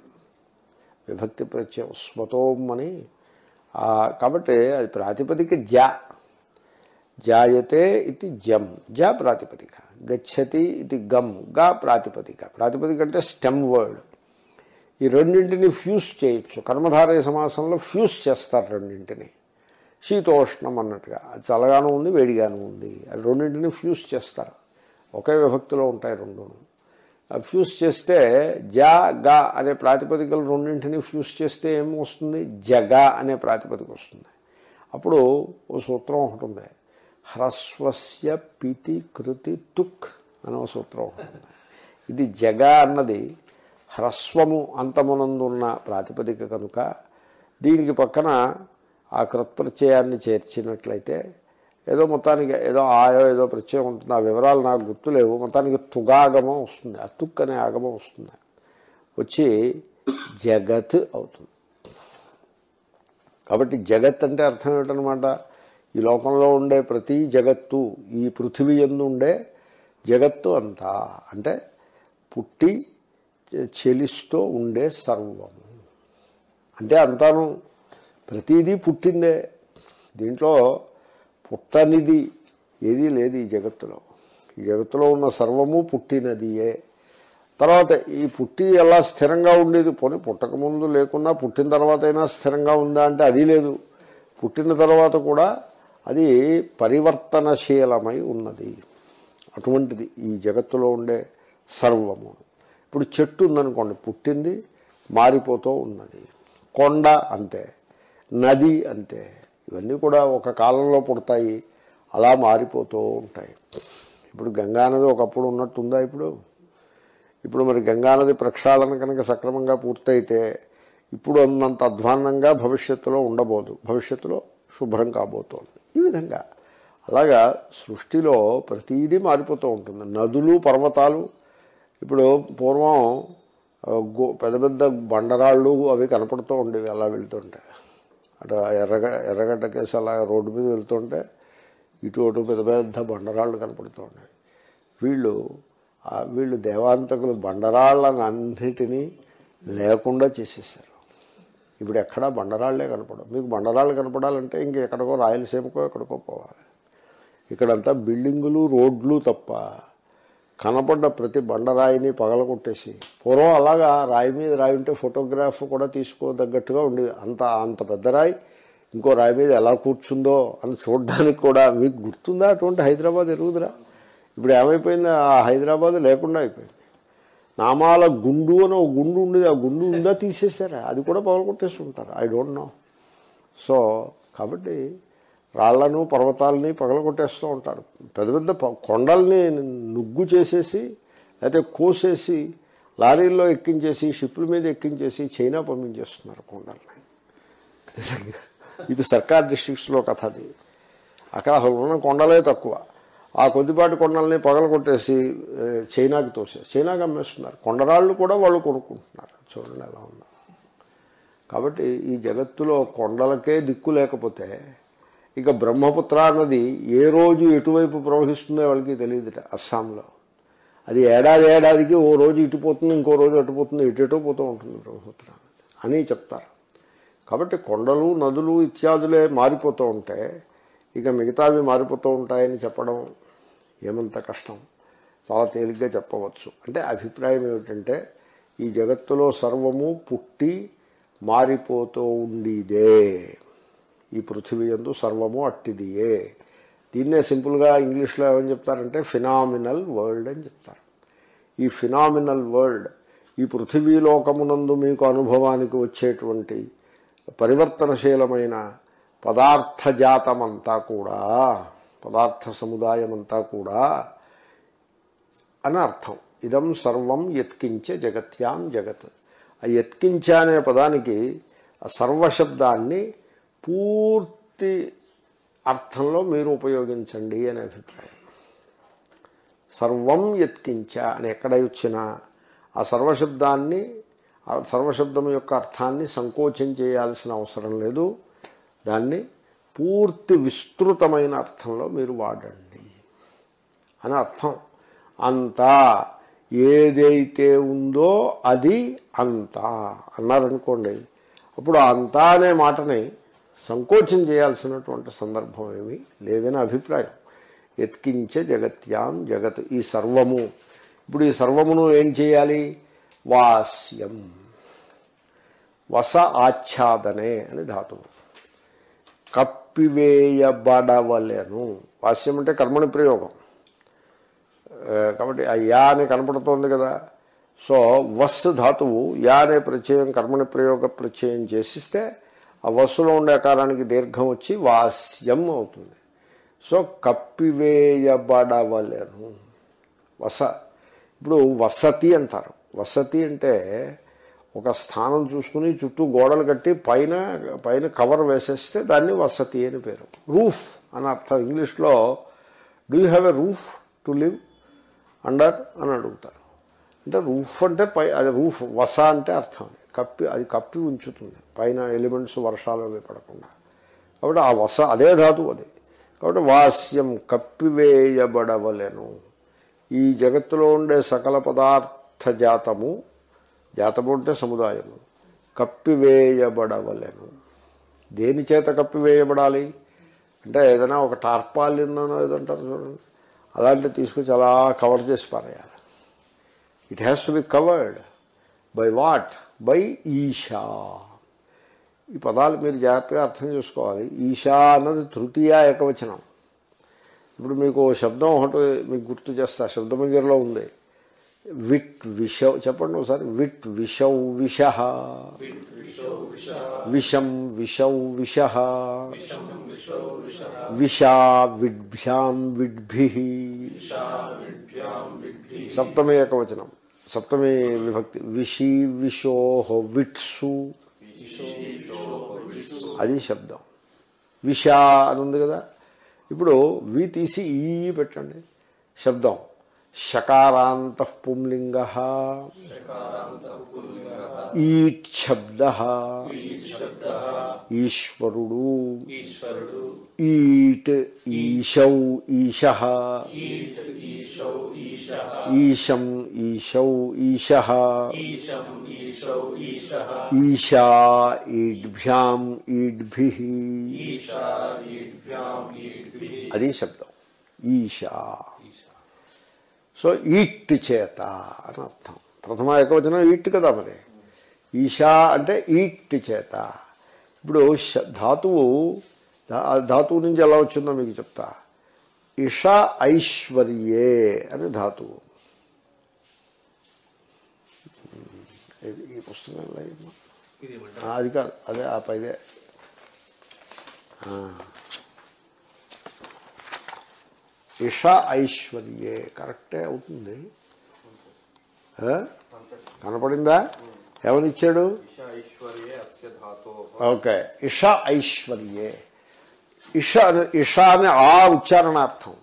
విభక్తి ప్రత్యయం స్వతోమ్మని అని కాబట్టి అది ప్రాతిపదిక జ. జాయతే ఇది జమ్ జ ప్రాతిపదిక. గచ్చతి ఇది గమ్గా ప్రాతిపదిక. ప్రాతిపదిక అంటే స్టెమ్ వర్డ్. ఈ రెండింటిని ఫ్యూజ్ చేయొచ్చు. కర్మధారయ సమాసంలో ఫ్యూజ్ చేస్తారు రెండింటిని. శీతోష్ణం అన్నట్టుగా. అది చల్లగాను ఉంది వేడిగాను ఉంది. అది రెండింటిని ఫ్యూజ్ చేస్తారు. ఒకే విభక్తిలో ఉంటాయి రెండును. ఫ్యూజ్ చేస్తే జ గ అనే ప్రాతిపదికలు రెండింటిని ఫ్యూజ్ చేస్తే ఏం వస్తుంది? జగ అనే ప్రాతిపదిక వస్తుంది. అప్పుడు ఓ సూత్రం ఒకటి ఉంది. హ్రస్వస్య పితి కృతి తుక్ అనో సూత్రం. ఇది జగ అన్నది హ్రస్వము అంతమునందున్న ప్రాతిపదిక కనుక దీనికి పక్కన ఆ కృత్ప్రత్యయాన్ని చేర్చినట్లయితే ఏదో మొత్తానికి ఏదో ఆయో ఏదో ప్రత్యయం ఉంటుంది. ఆ వివరాలు నాకు గుర్తులేవు. మొత్తానికి తుగాగమం వస్తుంది. ఆ తుక్ అనే ఆగమం వస్తుంది. వచ్చి జగత్ అవుతుంది. కాబట్టి జగత్ అంటే అర్థం ఏమిటనమాట? ఈ లోకంలో ఉండే ప్రతి జగత్తు ఈ పృథివీ ఎందు ఉండే జగత్తు అంతా అంటే పుట్టి చెలిస్తూ ఉండే సర్వము అంటే అంతాను ప్రతిదీ పుట్టిందే. దీంట్లో పుట్టనిది ఏదీ లేదు ఈ జగత్తులో. ఈ జగత్తులో ఉన్న సర్వము పుట్టినదియే. తర్వాత ఈ పుట్టి ఎలా స్థిరంగా ఉండేది? పోనీ పుట్టకముందు లేకున్నా పుట్టిన తర్వాత అయినా స్థిరంగా ఉందా అంటే అది లేదు. పుట్టిన తర్వాత కూడా అది పరివర్తనశీలమై ఉన్నది. అటువంటిది ఈ జగత్తులో ఉండే సర్వము. ఇప్పుడు చెట్టు ఉందనుకోండి పుట్టింది మారిపోతూ ఉన్నది. కొండ అంతే నది అంతే. ఇవన్నీ కూడా ఒక కాలంలో పుడతాయి అలా మారిపోతూ ఉంటాయి. ఇప్పుడు గంగానది ఒకప్పుడు ఉన్నట్టుందా ఇప్పుడు? ఇప్పుడు మరి గంగానది ప్రక్షాళన కనుక సక్రమంగా పూర్తయితే ఇప్పుడు అన్నంత అధ్వాన్నంగా భవిష్యత్తులో ఉండబోదు. భవిష్యత్తులో శుభ్రం కాబోతోంది. ఈ విధంగా. అలాగా సృష్టిలో ప్రతిదీ మారిపోతూ ఉంటుంది. నదులు పర్వతాలు ఇప్పుడు పూర్వం గో పెద్ద పెద్ద బండరాళ్ళు అవి కనపడుతూ ఉండేవి అలా వెళ్తుంటే. అటు ఎర్రగ ఎర్రగడ్డ కేసు అలా రోడ్డు మీద వెళ్తుంటే ఇటు అటు పెద్ద పెద్ద బండరాళ్ళు కనపడుతూ ఉండేవి. వీళ్ళు వీళ్ళు దేవాంతకులు బండరాళ్ళని అన్నిటినీ లేకుండా చేసేసారు ఇప్పుడు ఎక్కడా బండరాళ్ళే కనపడవు. మీకు బండరాళ్ళు కనపడాలంటే ఇంకెక్కడికో రాయలసీమకో ఎక్కడికో పోవాలి. ఇక్కడంతా బిల్డింగులు రోడ్లు తప్ప కనపడ్డ ప్రతి బండరాయిని పగలగొట్టేసి పూర్వం అలాగా రాయి మీద రాయి ఉంటే ఫోటోగ్రాఫ్ కూడా తీసుకోదగ్గట్టుగా ఉండేది. అంత అంత పెద్ద రాయి ఇంకో రాయి మీద ఎలా కూర్చుందో అని చూడడానికి కూడా మీకు గుర్తుందా అటువంటి హైదరాబాద్ ఎరుగుదరా ఇప్పుడు ఏమైపోయింది? ఆ హైదరాబాద్ లేకుండా అయిపోయింది. నామాల గుండు అని ఒక గుండు ఉండేది. ఆ గుండు ఉందా తీసేసారా అది కూడా పగలగొట్టేసి ఉంటారు. ఐ డోంట్ నో సో కాబట్టి రాళ్ళను పర్వతాలని పగలగొట్టేస్తూ ఉంటారు. పెద్ద పెద్ద ప- కొండల్ని నుగ్గు చేసేసి లేకపోతే కోసేసి లారీల్లో ఎక్కించేసి షిప్ల మీద ఎక్కించేసి చైనా పంపించేస్తున్నారు కొండల్ని. ఇది సర్కార్ డిస్ట్రిక్ట్స్లో కథ అది. అక్కడ అసలు ఉన్న కొండలే తక్కువ. ఆ కొద్దిపాటి కొండల్ని పగల కొట్టేసి చైనాకి తోసే చైనాకి అమ్మేస్తున్నారు. కొండరాళ్ళు కూడా వాళ్ళు కొనుక్కుంటున్నారు. చూడండి ఎలా ఉందో. కాబట్టి ఈ జగత్తులో కొండలకే దిక్కు లేకపోతే ఇక బ్రహ్మపుత్ర అన్నది ఏ రోజు ఎటువైపు ప్రవహిస్తుందో వాళ్ళకి తెలియదుట అస్సాంలో. అది ఏడాది ఏడాదికి ఓ రోజు ఇటుపోతుంది ఇంకో రోజు అటుపోతుంది ఇటెటో పోతూ ఉంటుంది బ్రహ్మపుత్ర అని చెప్తారు. కాబట్టి కొండలు నదులు ఇత్యాదులే మారిపోతూ ఉంటే ఇక మిగతావి మారిపోతూ ఉంటాయని చెప్పడం ఏమంత కష్టం? చాలా తేలిగ్గా చెప్పవచ్చు. అంటే అభిప్రాయం ఏమిటంటే ఈ జగత్తులో సర్వము పుట్టి మారిపోతూ ఉండిదే. ఈ పృథివీ యందు సర్వము అట్టిదియే. దీన్నే సింపుల్గా ఇంగ్లీష్లో ఏమని చెప్తారంటే ఫినామినల్ వరల్డ్ అని చెప్తారు. ఈ ఫినామినల్ వరల్డ్ ఈ పృథివీ లోకమునందు మీకు అనుభవానికి వచ్చేటువంటి పరివర్తనశీలమైన పదార్థజాతమంతా కూడా పదార్థ సముదాయమంతా కూడా అని అర్థం ఇదం సర్వం యత్కించ జగత్యాం జగత్. ఆ యత్కించ అనే పదానికి ఆ సర్వశబ్దాన్ని పూర్తి అర్థంలో మీరు ఉపయోగించండి అనే అభిప్రాయం. సర్వం యత్కించ అని ఎక్కడ వచ్చినా ఆ సర్వశబ్దాన్ని ఆ సర్వశబ్దం యొక్క అర్థాన్ని సంకోచం చేయాల్సిన అవసరం లేదు. దాన్ని పూర్తి విస్తృతమైన అర్థంలో మీరు వాడండి అని అర్థం. అంతా ఏదైతే ఉందో అది అంతా అన్నారనుకోండి. అప్పుడు అంతా అనే మాటని సంకోచం చేయాల్సినటువంటి సందర్భం ఏమీ లేదని అభిప్రాయం. ఎత్కించే జగత్యాం జగత్ ఈ సర్వము. ఇప్పుడు ఈ సర్వమును ఏం చేయాలి? వాస్యం. వస ఆచ్ఛాదనే అని ధాతువు. కప్పివేయబడవలేను వాస్యం అంటే కర్మని ప్రయోగం. కాబట్టి ఆ యా అని కనపడుతోంది కదా. సో వస్ ధాతువు యా అనే ప్రత్యయం కర్మని ప్రయోగ ప్రత్యయం చేసిస్తే ఆ వస్సులో ఉండే కాలానికి దీర్ఘం వచ్చి వాస్యం అవుతుంది. సో కప్పివేయబడవలేను. వస. ఇప్పుడు వసతి అంటారు. వసతి అంటే ఒక స్థానం చూసుకుని చుట్టూ గోడలు కట్టి పైన పైన కవర్ వేసేస్తే దాన్ని వసతి అని పేరు. రూఫ్ అని అర్థం. ఇంగ్లీష్లో do you have a roof to live under అని అడుగుతారు. అంటే రూఫ్ అంటే పై అది రూఫ్ వస అంటే అర్థం. కప్పి అది కప్పి ఉంచుతుంది. పైన ఎలిమెంట్స్ వర్షాలు అవి పడకుండా. కాబట్టి ఆ వస అదే ధాతువు అది. కాబట్టి వాస్యం కప్పివేయబడవలెను. ఈ జగత్తులో ఉండే సకల పదార్థ జాతము జాతము అంటే సముదాయము. కప్పివేయబడవలెను. దేని చేత కప్పివేయబడాలి? అంటే ఏదైనా ఒక టార్పాలిన్ ఏదంటారు చూడండి. అలాంటివి తీసుకొచ్చి అలా కవర్ చేసి పారేయాలి. It has to be covered by what by Isha ఈ పదాలు మీరు జాగ్రత్తగా అర్థం చేసుకోవాలి. ఈషా అన్నది తృతీయ ఏకవచనం. ఇప్పుడు మీకు ఓ శబ్దం ఒకటి మీకు గుర్తు చేస్తా. శబ్దమంజరిలో ఉంది. విట్ విష చెప్పండి ఒకసారి. విట్ విషౌ విష. విషం విషౌ విష. విషా విడ్భ్యాం విడ్భి. సప్తమి ఏకవచనం. సప్తమి విభక్తి. విషి విషో విట్సు. అది శబ్దం. విష అని ఉంది కదా. ఇప్పుడు వి తీసి ఈ పెట్టండి. శబ్దం. షకారాంత పుంలింగ ఈట్ శబ్ద ఈశ్వరుడు ఈట్ ఈశౌ ఈశ ఈశం ఈశౌ ఈశ ఈశా ఈడ్భ్యాం ఈడ్భి అది శబ్దం ఈశా సో ఈట్ చేత అని అర్థం. ప్రథమ ఏకవచనం ఈట్ కదా మరి. ఈశా అంటే ఈట్ చేత. ఇప్పుడు ధాతువు ధాతువు నుంచి ఎలా వచ్చిందో మీకు చెప్తా. ఇష ఐశ్వర్యే అని ధాతువు. ఈ పుస్తకం అది కాదు. అదే ఆ పైదే ఆ. ఇష ఐశ్వర్యే. కరెక్టే అవుతుంది? కనపడిందా? ఎవరిచ్చాడు? ఐశ్వర్యే అస్య ధాతో. ఓకే. ఇష ఐశ్వర్యే. ఇష అనే- ఇష అనే ఆ ఉచ్చారణార్థం.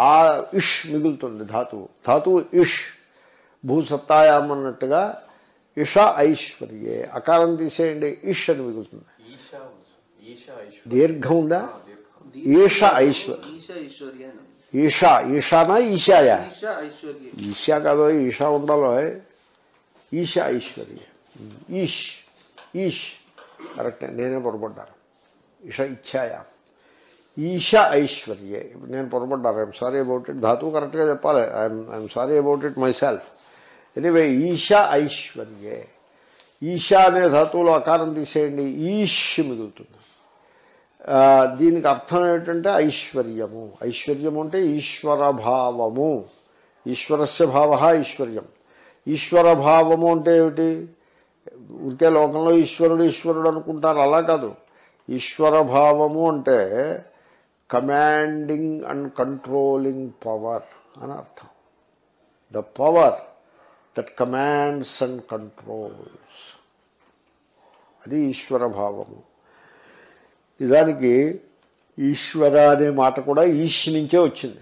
ఆ ఇష్ మిగులుతుంది ధాతువు ధాతువు ఇష్. భూసత్తాయాం అన్నట్టుగా ఇష ఐశ్వర్యే. అకారం తీసేయండి. ఇష్ అని మిగులుతుంది. దీర్ఘం ఉందా? ఈష ఐశ్వర్య ఈషా ఈషానా ఈశాయా ఈశా ఐశ్వర్య ఈశా కాదో ఈషా ఉండాలో ఈశా ఐశ్వర్య ఈష్ ఈష్ కరెక్ట్ నేనే పొరపడ్డాను ఈష ఇచ్చాయా ఈశ ఐశ్వర్యే ఇప్పుడు నేను పొరపడ్డాను ఐఎమ్ సారీ అబౌట్ ఇట్ ధాతువు కరెక్ట్గా చెప్పాలి I'm I'm sorry about it myself anyway ఈశ ఐశ్వర్యే ఈశా అనే ధాతువులో అకారం తీసేయండి ఈష్ మిగులుతుంది ఆ, దీనికి అర్థం ఏమిటంటే ఐశ్వర్యము. ఐశ్వర్యము అంటే ఈశ్వర భావము ఈశ్వరస్య భావ ఐశ్వర్యం. ఈశ్వర భావము అంటే ఏమిటి? ఉంటే లోకంలో ఈశ్వరుడు ఈశ్వరుడు అనుకుంటారు. అలా కాదు. ఈశ్వర భావము అంటే కమాండింగ్ అండ్ కంట్రోలింగ్ పవర్ అని అర్థం. The power that commands and controls అది ఈశ్వర భావము నిజానికి ఈశ్వర అనే మాట కూడా ఈష్ నుంచే వచ్చింది.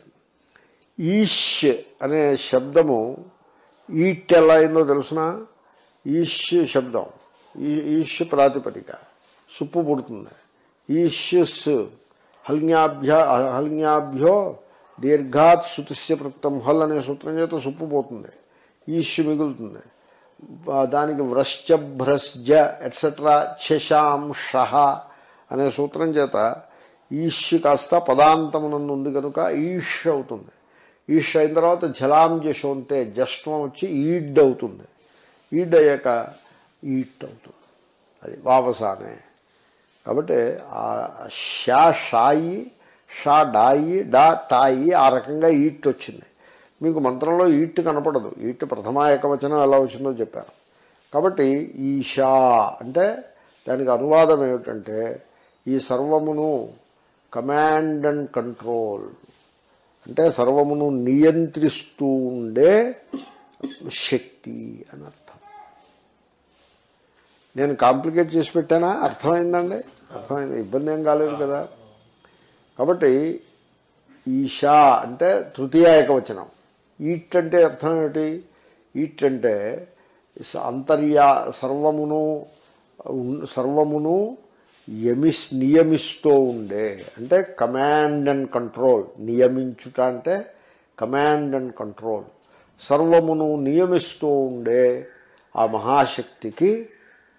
ఈష్ అనే శబ్దము ఈట్ ఎలా అయిందో తెలుసిన? ఈష్ శబ్దం. ఈ- ఈష్ ప్రాతిపదిక. సుప్పు పుడుతుంది. ఈష్యుస్ హల్న్యాభ్య హల్న్యాభ్యో దీర్ఘాత్ శృతిస్య ప్రక్తం హల్ అనే సూత్రం చేత సుప్పు పోతుంది. ఈష్ మిగులుతుంది. దానికి వ్రశ్చ భ్రశ్జ ఎట్సెట్రా శశాంష అనే సూత్రం చేత ఈష్ కాస్త పదాంతమునందు ఉంది కనుక ఈష్ అవుతుంది. ఈష్ అయిన తర్వాత జలాం ఉంటే జష్మం వచ్చి ఈడ్ అవుతుంది. ఈడ్ అయ్యాక ఈట్ అవుతుంది. అది వావసానే. కాబట్టి ఆ షా షాయి షా డాయి డా తాయి ఆ రకంగా ఈట్ వచ్చింది. మీకు మంత్రంలో ఈట్ కనపడదు. ఈట్ ప్రథమ ఏకవచనం ఎలా వచ్చిందో చెప్పాను. కాబట్టి ఈషా అంటే దానికి అనువాదం ఏమిటంటే ఈ సర్వమును కమాండ్ అండ్ కంట్రోల్. అంటే సర్వమును నియంత్రిస్తూ ఉండే శక్తి అని అర్థం. నేను కాంప్లికేట్ చేసి పెట్టానా? అర్థమైందండి? అర్థమైంది. ఇబ్బంది ఏం కాలేదు కదా. కాబట్టి ఈషా అంటే తృతీయ ఏకవచనం. ఈట్ అంటే అర్థం ఏమిటి? ఈట్ అంటే అంతర్యా సర్వమును సర్వమును యమిస్ నియమిస్తూ ఉండే అంటే కమాండ్ అండ్ కంట్రోల్ నియమించుట అంటే కమాండ్ అండ్ కంట్రోల్ సర్వమును నియమిస్తూ ఉండే ఆ మహాశక్తికి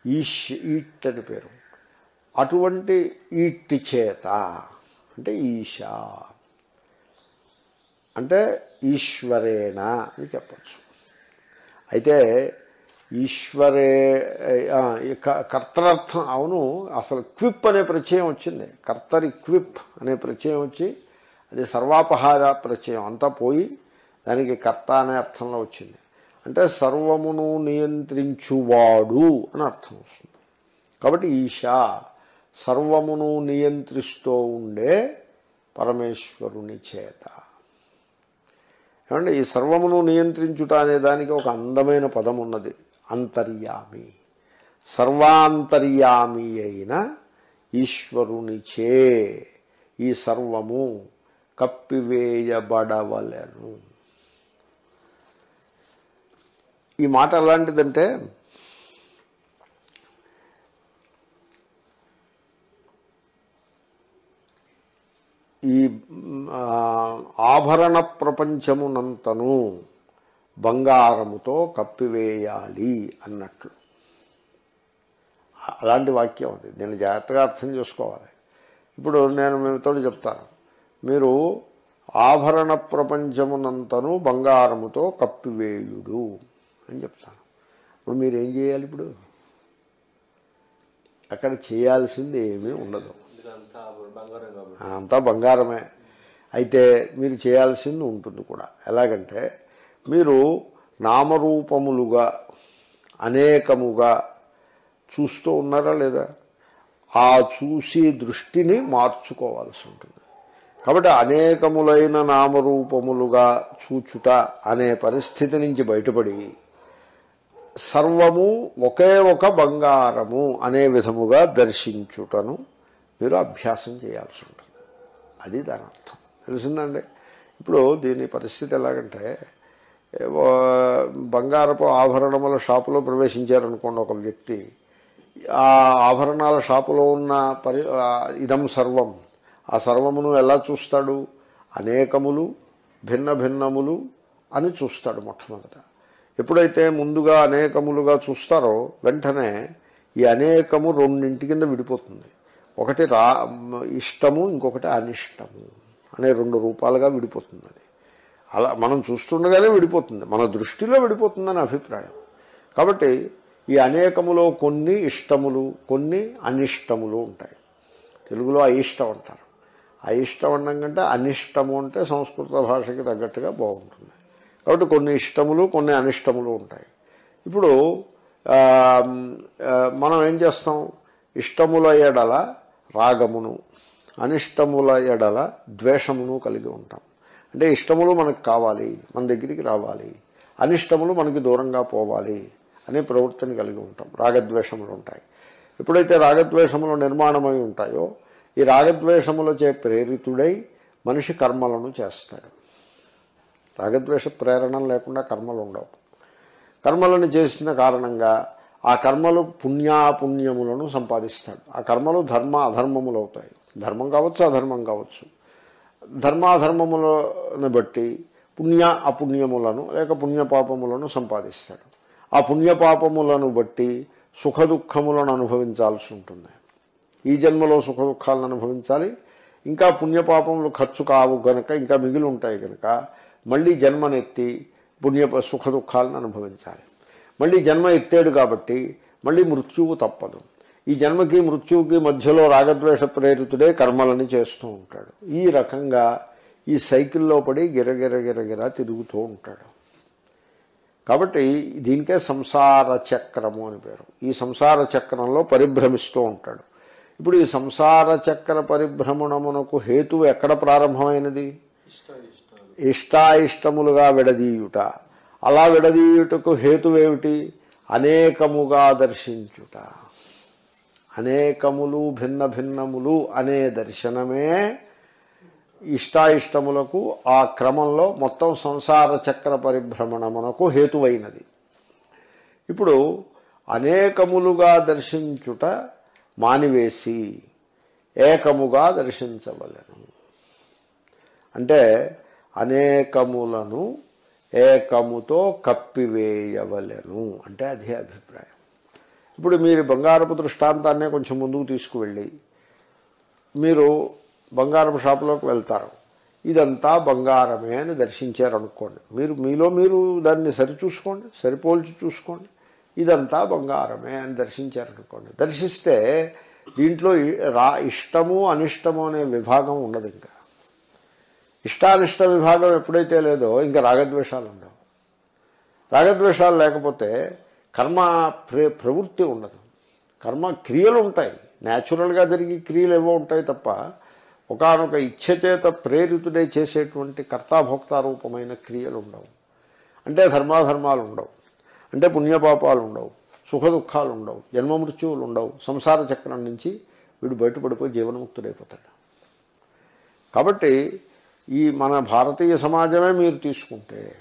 ఈష్ ఈట్ అని పేరు. అటువంటి ఈట్టి చేత అంటే ఈశా. అంటే ఈశ్వరేణ అని చెప్పచ్చు. అయితే ఈశ్వరే క- కర్తరర్థం అవును అసలు క్విప్ అనే ప్రత్యయం వచ్చింది. కర్తరి క్విప్ అనే ప్రత్యయం వచ్చి అది సర్వాపహార ప్రత్యయం అంతా పోయి దానికి కర్త అనే అర్థంలో వచ్చింది. అంటే సర్వమును నియంత్రించువాడు అని అర్థం వస్తుంది. కాబట్టి ఈశా సర్వమును నియంత్రిస్తూ ఉండే పరమేశ్వరుని చేత. ఏమంటే ఈ సర్వమును నియంత్రించుట అనే దానికి ఒక అందమైన పదం ఉన్నది. అంతర్యామి. సర్వాంతర్యామి అయిన ఈశ్వరునిచే ఈ సర్వము కప్పివేయబడవలెను. ఈ మాట ఎలాంటిదంటే ఈ ఆభరణ ప్రపంచమునంతను బంగారముతో కప్పివేయాలి అన్నట్లు. అలాంటి వాక్యం అది. నేను జాగ్రత్తగా అర్థం చేసుకోవాలి. ఇప్పుడు నేను మీతో చెప్తాను. మీరు ఆభరణ ప్రపంచమునంతను బంగారముతో కప్పివేయుడు అని చెప్తాను. ఇప్పుడు మీరేం చేయాలి ఇప్పుడు? అక్కడ చేయాల్సింది ఏమీ ఉండదు. అంతా బంగారమే. అయితే మీరు చేయాల్సింది ఉంటుంది కూడా. ఎలాగంటే మీరు నామరూపములుగా అనేకముగా చూస్తూ ఉన్నారా లేదా? ఆ చూసి దృష్టిని మార్చుకోవాల్సి ఉంటుంది. కాబట్టి అనేకములైన నామరూపములుగా చూచుట అనే పరిస్థితి నుంచి బయటపడి సర్వము ఒకే ఒక బంగారము అనే విధముగా దర్శించుటను మీరు అభ్యాసం చేయాల్సి ఉంటుంది. అది దాని అర్థం. తెలిసిందండి? ఇప్పుడు దీని పరిస్థితి ఎలాగంటే బంగారపు ఆభరణముల షాపులో ప్రవేశించారనుకోండి ఒక వ్యక్తి. ఆ ఆభరణాల షాపులో ఉన్న పరి ఇదం సర్వం. ఆ సర్వమును ఎలా చూస్తాడు? అనేకములు భిన్న భిన్నములు అని చూస్తాడు మొట్టమొదట. ఎప్పుడైతే ముందుగా అనేకములుగా చూస్తారో వెంటనే ఈ అనేకము రెండింటి కింద విడిపోతుంది. ఒకటి రా ఇష్టము ఇంకొకటి అనిష్టము అనే రెండు రూపాలుగా విడిపోతుంది అది. అలా మనం చూస్తుండగానే విడిపోతుంది. మన దృష్టిలో విడిపోతుందని అభిప్రాయం. కాబట్టి ఈ అనేకములో కొన్ని ఇష్టములు కొన్ని అనిష్టములు ఉంటాయి. తెలుగులో అయిష్టం అంటారు. అయిష్టం అనడం కంటే అనిష్టము అంటే సంస్కృత భాషకి తగ్గట్టుగా బాగుంటుంది. కాబట్టి కొన్ని ఇష్టములు కొన్ని అనిష్టములు ఉంటాయి. ఇప్పుడు మనం ఏం చేస్తాం? ఇష్టముల ఎడల రాగమును అనిష్టముల ఎడల ద్వేషమును కలిగి ఉంటాం. అంటే ఇష్టములు మనకు కావాలి మన దగ్గరికి రావాలి. అనిష్టములు మనకి దూరంగా పోవాలి అనే ప్రవృత్తిని కలిగి ఉంటాం. రాగద్వేషములు ఉంటాయి. ఎప్పుడైతే రాగద్వేషములు నిర్మాణమై ఉంటాయో ఈ రాగద్వేషములచే ప్రేరితుడై మనిషి కర్మలను చేస్తాడు. రాగద్వేష ప్రేరణ లేకుండా కర్మలు ఉండవు. కర్మలను చేసిన కారణంగా ఆ కర్మలు పుణ్యాపుణ్యములను సంపాదిస్తాడు. ఆ కర్మలు ధర్మ అధర్మములు అవుతాయి ధర్మం కావచ్చు అధర్మం కావచ్చు. ధర్మాధర్మములను బట్టి పుణ్య అపుణ్యములను లేక పుణ్యపాపములను సంపాదిస్తాడు. ఆ పుణ్యపాపములను బట్టి సుఖ దుఃఖములను అనుభవించాల్సి ఉంటుంది. ఈ జన్మలో సుఖ దుఃఖాలను అనుభవించాలి. ఇంకా పుణ్యపాపములు ఖర్చు కావు గనక ఇంకా మిగిలి ఉంటాయి గనక మళ్ళీ జన్మనెత్తి పుణ్య సుఖ దుఃఖాలను అనుభవించాలి. మళ్ళీ జన్మ ఎత్తాడు కాబట్టి మళ్ళీ మృత్యువు తప్పదు. ఈ జన్మకి మృత్యువుకి మధ్యలో రాగద్వేష ప్రేరితుడే కర్మలని చేస్తూ ఉంటాడు. ఈ రకంగా ఈ సైకిల్లో పడి గిరగిర తిరుగుతూ ఉంటాడు. కాబట్టి దీనికే సంసార చక్రము అని పేరు. ఈ సంసార చక్రంలో పరిభ్రమిస్తూ ఉంటాడు. ఇప్పుడు ఈ సంసార చక్ర పరిభ్రమణమునకు హేతువు ఎక్కడ ప్రారంభమైనది? ఇష్టాయిష్టములుగా విడదీయుట. అలా విడదీయుటకు హేతువేమిటి? అనేకముగా దర్శించుట. అనేకములు భిన్న భిన్నములు అనే దర్శనమే ఇష్టాయిష్టములకు ఆ క్రమంలో మొత్తం సంసార చక్ర పరిభ్రమణమునకు హేతువైనది. ఇప్పుడు అనేకములుగా దర్శించుట మానివేసి ఏకముగా దర్శించవలెను. అంటే అనేకములను ఏకముతో కప్పివేయవలెను. అంటే అదే అభిప్రాయం. ఇప్పుడు మీరు బంగారపు దృష్టాంతాన్నే కొంచెం ముందుకు తీసుకువెళ్ళి మీరు బంగారపు షాపులోకి వెళ్తారు. ఇదంతా బంగారమే అని దర్శించారనుకోండి. మీరు మీలో మీరు దాన్ని సరిచూసుకోండి సరిపోల్చి చూసుకోండి. ఇదంతా బంగారమే అని దర్శించారనుకోండి. దర్శిస్తే దీంట్లో రా ఇష్టము అనిష్టము అనే విభాగం ఉండదు ఇంకా. ఇష్టానిష్ట విభాగం ఎప్పుడైతే లేదో ఇంకా రాగద్వేషాలు ఉండవు. రాగద్వేషాలు లేకపోతే కర్మ ప్రే ప్రవృత్తి ఉండదు. కర్మ క్రియలు ఉంటాయి. న్యాచురల్గా జరిగే క్రియలు ఏవో ఉంటాయి తప్ప ఒకనొక ఇచ్ఛ చేత ప్రేరితుడై చేసేటువంటి కర్తాభోక్త రూపమైన క్రియలు ఉండవు. అంటే ధర్మాధర్మాలు ఉండవు. అంటే పుణ్యపాపాలు ఉండవు. సుఖ దుఃఖాలు ఉండవు. జన్మ మృత్యువులు ఉండవు. సంసార చక్రం నుంచి వీడు బయటపడిపోయి జీవనముక్తుడైపోతాడు. కాబట్టి ఈ మన భారతీయ సమాజమే మీరు తీసుకుంటే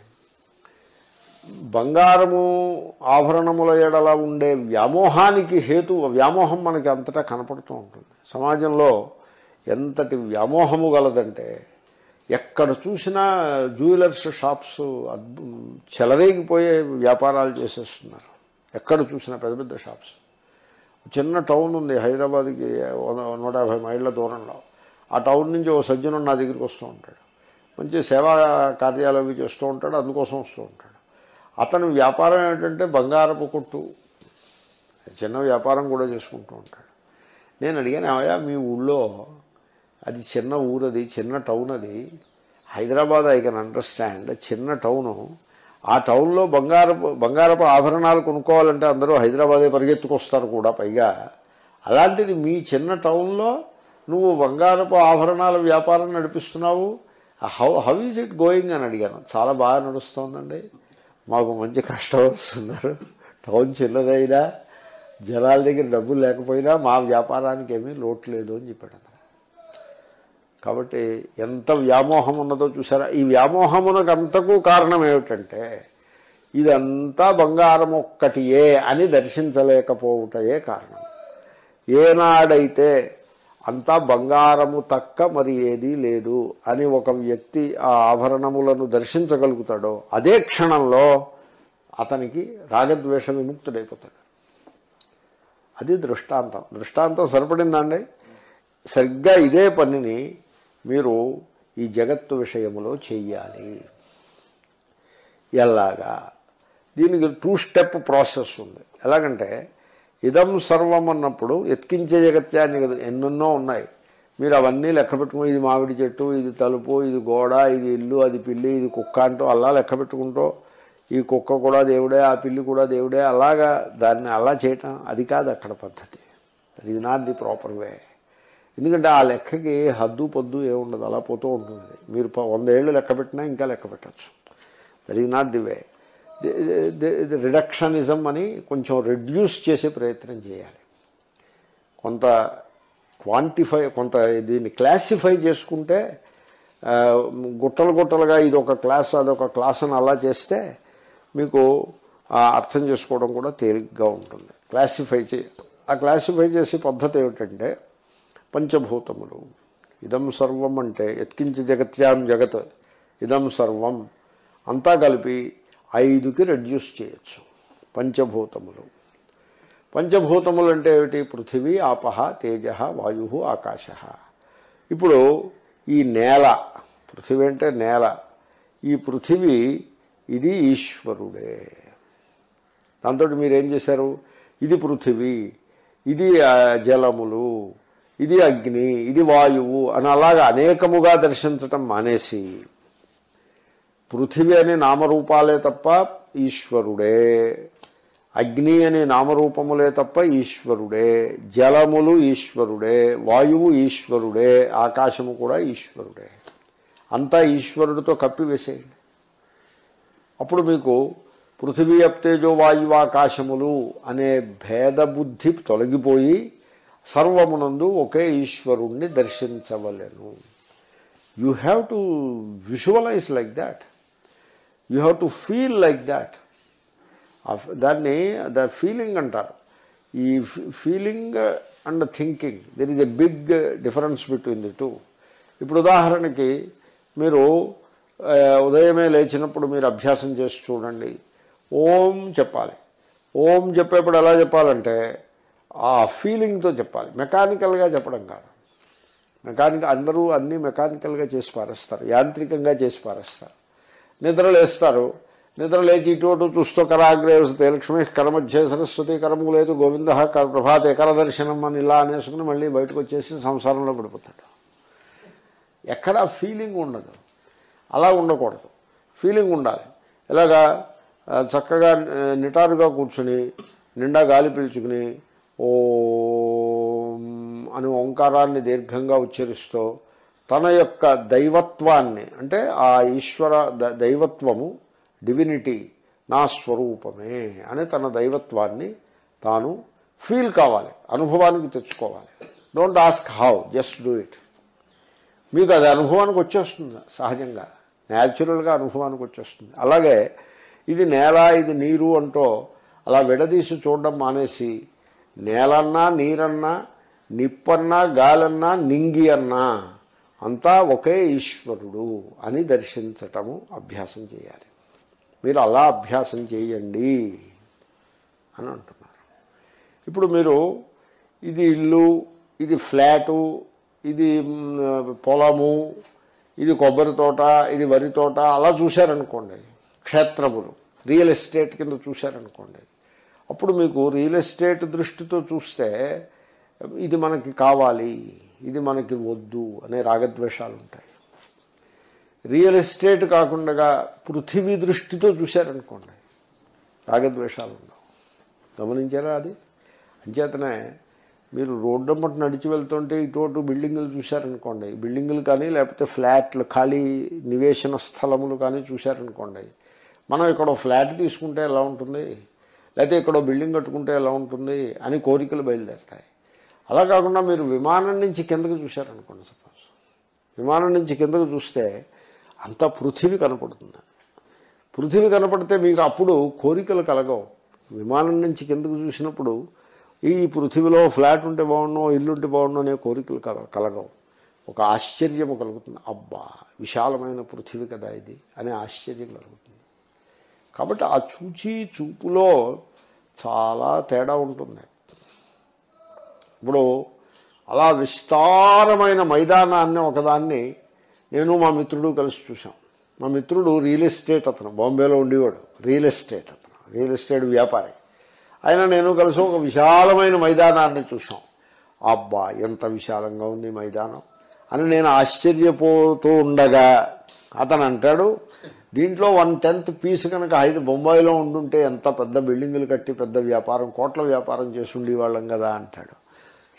బంగారము ఆభరణముల ఎడల ఉండే వ్యామోహానికి హేతు వ్యామోహం మనకి అంతటా కనపడుతూ ఉంటుంది. సమాజంలో ఎంతటి వ్యామోహము గలదంటే ఎక్కడ చూసినా జ్యువెలర్స్ షాప్స్ చెలరేగిపోయే వ్యాపారాలు చేసేస్తున్నారు. ఎక్కడ చూసినా పెద్ద పెద్ద షాప్స్. చిన్న టౌన్ ఉంది హైదరాబాద్కి నూట యాభై మైళ్ళ దూరంలో. ఆ టౌన్ నుంచి ఓ సజ్జనుడు నా దగ్గరికి వస్తూ ఉంటాడు. మంచి సేవా కార్యాలు అవి చేస్తూ ఉంటాడు అందుకోసం వస్తూ ఉంటాడు. అతను వ్యాపారం ఏంటంటే బంగారపు కొట్టు. చిన్న వ్యాపారం కూడా చేసుకుంటూ ఉంటాడు. నేను అడిగాను ఏమయ్యా మీ ఊళ్ళో అది చిన్న ఊరది చిన్న టౌన్ అది. హైదరాబాద్ ఐ కెన్ అండర్స్టాండ్ చిన్న టౌను ఆ టౌన్లో బంగారపు బంగారపు ఆభరణాలు కొనుక్కోవాలంటే అందరూ హైదరాబాదే పరిగెత్తుకొస్తారు కూడా పైగా. అలాంటిది మీ చిన్న టౌన్లో నువ్వు బంగారపు ఆభరణాల వ్యాపారం నడిపిస్తున్నావు. How how is it going? అని అడిగాను. చాలా బాగా నడుస్తోందండి. మాకు మంచి కస్టమర్స్ ఉన్నారు టౌన్ చిన్నదైనా జనాల దగ్గర డబ్బులు లేకపోయినా మా వ్యాపారానికి ఏమీ లోటు లేదు అని చెప్పాడు కాబట్టి ఎంత వ్యామోహం ఉన్నదో చూసారా? ఈ వ్యామోహమునకు అంతకు కారణం ఏమిటంటే ఇదంతా బంగారం ఒక్కటియే అని దర్శించలేకపోవటయే కారణం. ఏనాడైతే అంతా బంగారము తక్క మరి ఏదీ లేదు అని ఒక వ్యక్తి ఆ ఆభరణములను దర్శించగలుగుతాడో అదే క్షణంలో అతనికి రాగద్వేష విముక్తుడైపోతాడు. అది దృష్టాంతం. దృష్టాంతం సరిపడిందండి? సరిగ్గా ఇదే పనిని మీరు ఈ జగత్తు విషయములో చెయ్యాలి. ఎలాగా? దీనికి టూ స్టెప్ ప్రాసెస్ ఉంది. ఎలాగంటే ఇదం సర్వం అన్నప్పుడు ఎత్కించే జగత్యాన్ని కదా ఎన్నెన్నో ఉన్నాయి. మీరు అవన్నీ లెక్క పెట్టుకుని ఇది మామిడి చెట్టు ఇది తలుపు ఇది గోడ ఇది ఇల్లు అది పిల్లి ఇది కుక్క అంటూ అలా లెక్క పెట్టుకుంటూ ఈ కుక్క కూడా దేవుడే ఆ పిల్లి కూడా దేవుడే అలాగా దాన్ని అలా చేయటం అది కాదు అక్కడ పద్ధతి. అది నాట్ ది ప్రాపర్ వే ఎందుకంటే ఆ లెక్కకి హద్దు పొద్దు ఏముండదు అలా పోతూ ఉంటుంది. మీరు వందేళ్ళు వంద ఏళ్ళు లెక్క పెట్టినా ఇంకా లెక్క పెట్టచ్చు. That is not the way reductionism అని కొంచెం రెడ్యూస్ చేసే ప్రయత్నం చేయాలి. కొంత క్వాంటిఫై కొంత దీన్ని క్లాసిఫై చేసుకుంటే గుట్టలు గుట్టలుగా ఇది ఒక క్లాస్ అదొక క్లాస్ అని అలా చేస్తే మీకు అర్థం చేసుకోవడం కూడా తేలిగ్గా ఉంటుంది. క్లాసిఫై చే ఆ క్లాసిఫై చేసే పద్ధతి ఏమిటంటే పంచభూతములు ఇదం సర్వం అంటే ఎత్కించి జగత్యాం జగత్ ఇదం సర్వం అంతా కలిపి ఐదుకి రెడ్యూస్ చేయొచ్చు. పంచభూతములు. పంచభూతములు అంటే ఏమిటి? పృథివీ ఆపహ తేజ వాయు ఆకాశ ఇప్పుడు ఈ నేల పృథివీ అంటే నేల ఈ పృథివీ ఇది ఈశ్వరుడే. దాంతో మీరేం చేశారు? ఇది పృథివీ ఇది జలములు ఇది అగ్ని ఇది వాయువు అని అలాగా అనేకముగా దర్శించటం మానేసి పృథివీ అనే నామరూపాలే తప్ప ఈశ్వరుడే. అగ్ని అనే నామరూపములే తప్ప ఈశ్వరుడే. జలములు ఈశ్వరుడే. వాయువు ఈశ్వరుడే. ఆకాశము కూడా ఈశ్వరుడే. అంతా ఈశ్వరుడితో కప్పివేసేయండి. అప్పుడు మీకు పృథివీ అప్తేజో వాయువు ఆకాశములు అనే భేద బుద్ధి తొలగిపోయి సర్వమునందు ఒకే ఈశ్వరుణ్ణి దర్శించవలేను. You have to visualise like that you have to feel like that దాన్ని ద ఫీలింగ్ అంటారు. ఈ feeling and thinking there is a big difference between the two ఇప్పుడు ఉదాహరణకి మీరు ఉదయమే లేచినప్పుడు మీరు అభ్యాసం చేసి చూడండి. ఓం చెప్పాలి. ఓం చెప్పేప్పుడు ఎలా చెప్పాలంటే ఆ ఫీలింగ్తో చెప్పాలి. మెకానికల్గా చెప్పడం కాదు. మెకానిక్ అందరూ అన్నీ మెకానికల్గా చేసి పారేస్తారు. యాంత్రికంగా చేసి పారేస్తారు. నిద్ర లేస్తారు నిద్ర లేచి ఇటు అటు చూస్తూ కరాగ్రేవసతే లక్ష్మీ కరమధ్యే సరస్వతి కరము లేదు. గోవింద కర ప్రభాతే కరదర్శనం అని ఇలా అనేసుకుని మళ్ళీ బయటకు వచ్చేసి సంసారంలో పడిపోతాడు. ఎక్కడా ఫీలింగ్ ఉండదు. అలా ఉండకూడదు. ఫీలింగ్ ఉండాలి. ఇలాగా చక్కగా నిటారుగా కూర్చుని నిండా గాలి పీల్చుకుని ఓ అని ఓంకారాన్ని దీర్ఘంగా ఉచ్చరిస్తూ తన యొక్క దైవత్వాన్ని అంటే ఆ ఈశ్వర ద- దైవత్వము డివినిటీ నా స్వరూపమే అని తన దైవత్వాన్ని తాను ఫీల్ కావాలి అనుభవానికి తెచ్చుకోవాలి. Don't ask how just do it మీకు అది అనుభవానికి వచ్చేస్తుంది సహజంగా. న్యాచురల్గా అనుభవానికి వచ్చేస్తుంది. అలాగే ఇది నేల ఇది నీరు అంటూ అలా విడదీసి చూడడం మానేసి నేలన్నా నీరన్నా నిప్పన్నా గాలన్నా నింగి అన్నా అంతా ఒకే ఈశ్వరుడు అని దర్శించటము అభ్యాసం చేయాలి. మీరు అలా అభ్యాసం చేయండి అని అంటున్నారు. ఇప్పుడు మీరు ఇది ఇల్లు ఇది ఫ్లాటు ఇది పొలము ఇది కొబ్బరి తోట ఇది వరి తోట అలా చూశారనుకోండి. క్షేత్రములు రియల్ ఎస్టేట్ కింద చూశారనుకోండి. అప్పుడు మీకు రియల్ ఎస్టేట్ దృష్టితో చూస్తే ఇది మనకి కావాలి. ఇది మనకి వద్దు అనే రాగద్వేషాలు ఉంటాయి రియల్ ఎస్టేట్ కాకుండా పృథివీ దృష్టితో చూశారనుకోండి రాగద్వేషాలు ఉండవు గమనించారా అది? అంచేతనే మీరు రోడ్డు మట్టు నడిచి వెళ్తుంటే ఇటు బిల్డింగులు చూశారనుకోండి బిల్డింగులు కానీ లేకపోతే ఫ్లాట్లు ఖాళీ నివేశన స్థలములు కానీ చూశారనుకోండి మనం ఇక్కడ ఫ్లాట్ తీసుకుంటే ఎలా ఉంటుంది? లేకపోతే ఇక్కడ బిల్డింగ్ కట్టుకుంటే ఎలా ఉంటుంది? అని కోరికలు బయలుదేరుతాయి. అలా కాకుండా మీరు విమానం నుంచి కిందకు చూశారనుకోండి సపోజ్. విమానం నుంచి కిందకు చూస్తే అంత పృథివీ కనపడుతుంది. పృథివీ కనపడితే మీకు అప్పుడు కోరికలు కలగవు. విమానం నుంచి కిందకు చూసినప్పుడు ఈ పృథివీలో ఫ్లాట్ ఉంటే బాగుండు ఇల్లు ఉంటే బాగుండు అనే కోరికలు కల కలగవు. ఒక ఆశ్చర్యము కలుగుతుంది. అబ్బా విశాలమైన పృథివీ కదా ఇది అనే ఆశ్చర్యం కలుగుతుంది. కాబట్టి ఆ చూచి చూపులో చాలా తేడా ఉంటుంది ఇప్పుడు అలా విస్తారమైన మైదానాన్ని ఒకదాన్ని నేను మా మిత్రుడు కలిసి చూసాం మా మిత్రుడు రియల్ ఎస్టేట్ అతను బాంబేలో ఉండేవాడు. రియల్ ఎస్టేట్ అతను రియల్ ఎస్టేట్ వ్యాపారి. ఆయన నేను కలిసి ఒక విశాలమైన మైదానాన్ని చూసాం అబ్బా ఎంత విశాలంగా ఉంది మైదానం. అని నేను ఆశ్చర్యపోతూ ఉండగా అతను అంటాడు దీంట్లో వన్ టెన్త్ పీస్ కనుక ఐదు బొంబాయిలో ఉండుంటే ఎంత పెద్ద బిల్డింగులు కట్టి పెద్ద వ్యాపారం కోట్ల వ్యాపారం చేసి ఉండేవాళ్ళం కదా అంటాడు.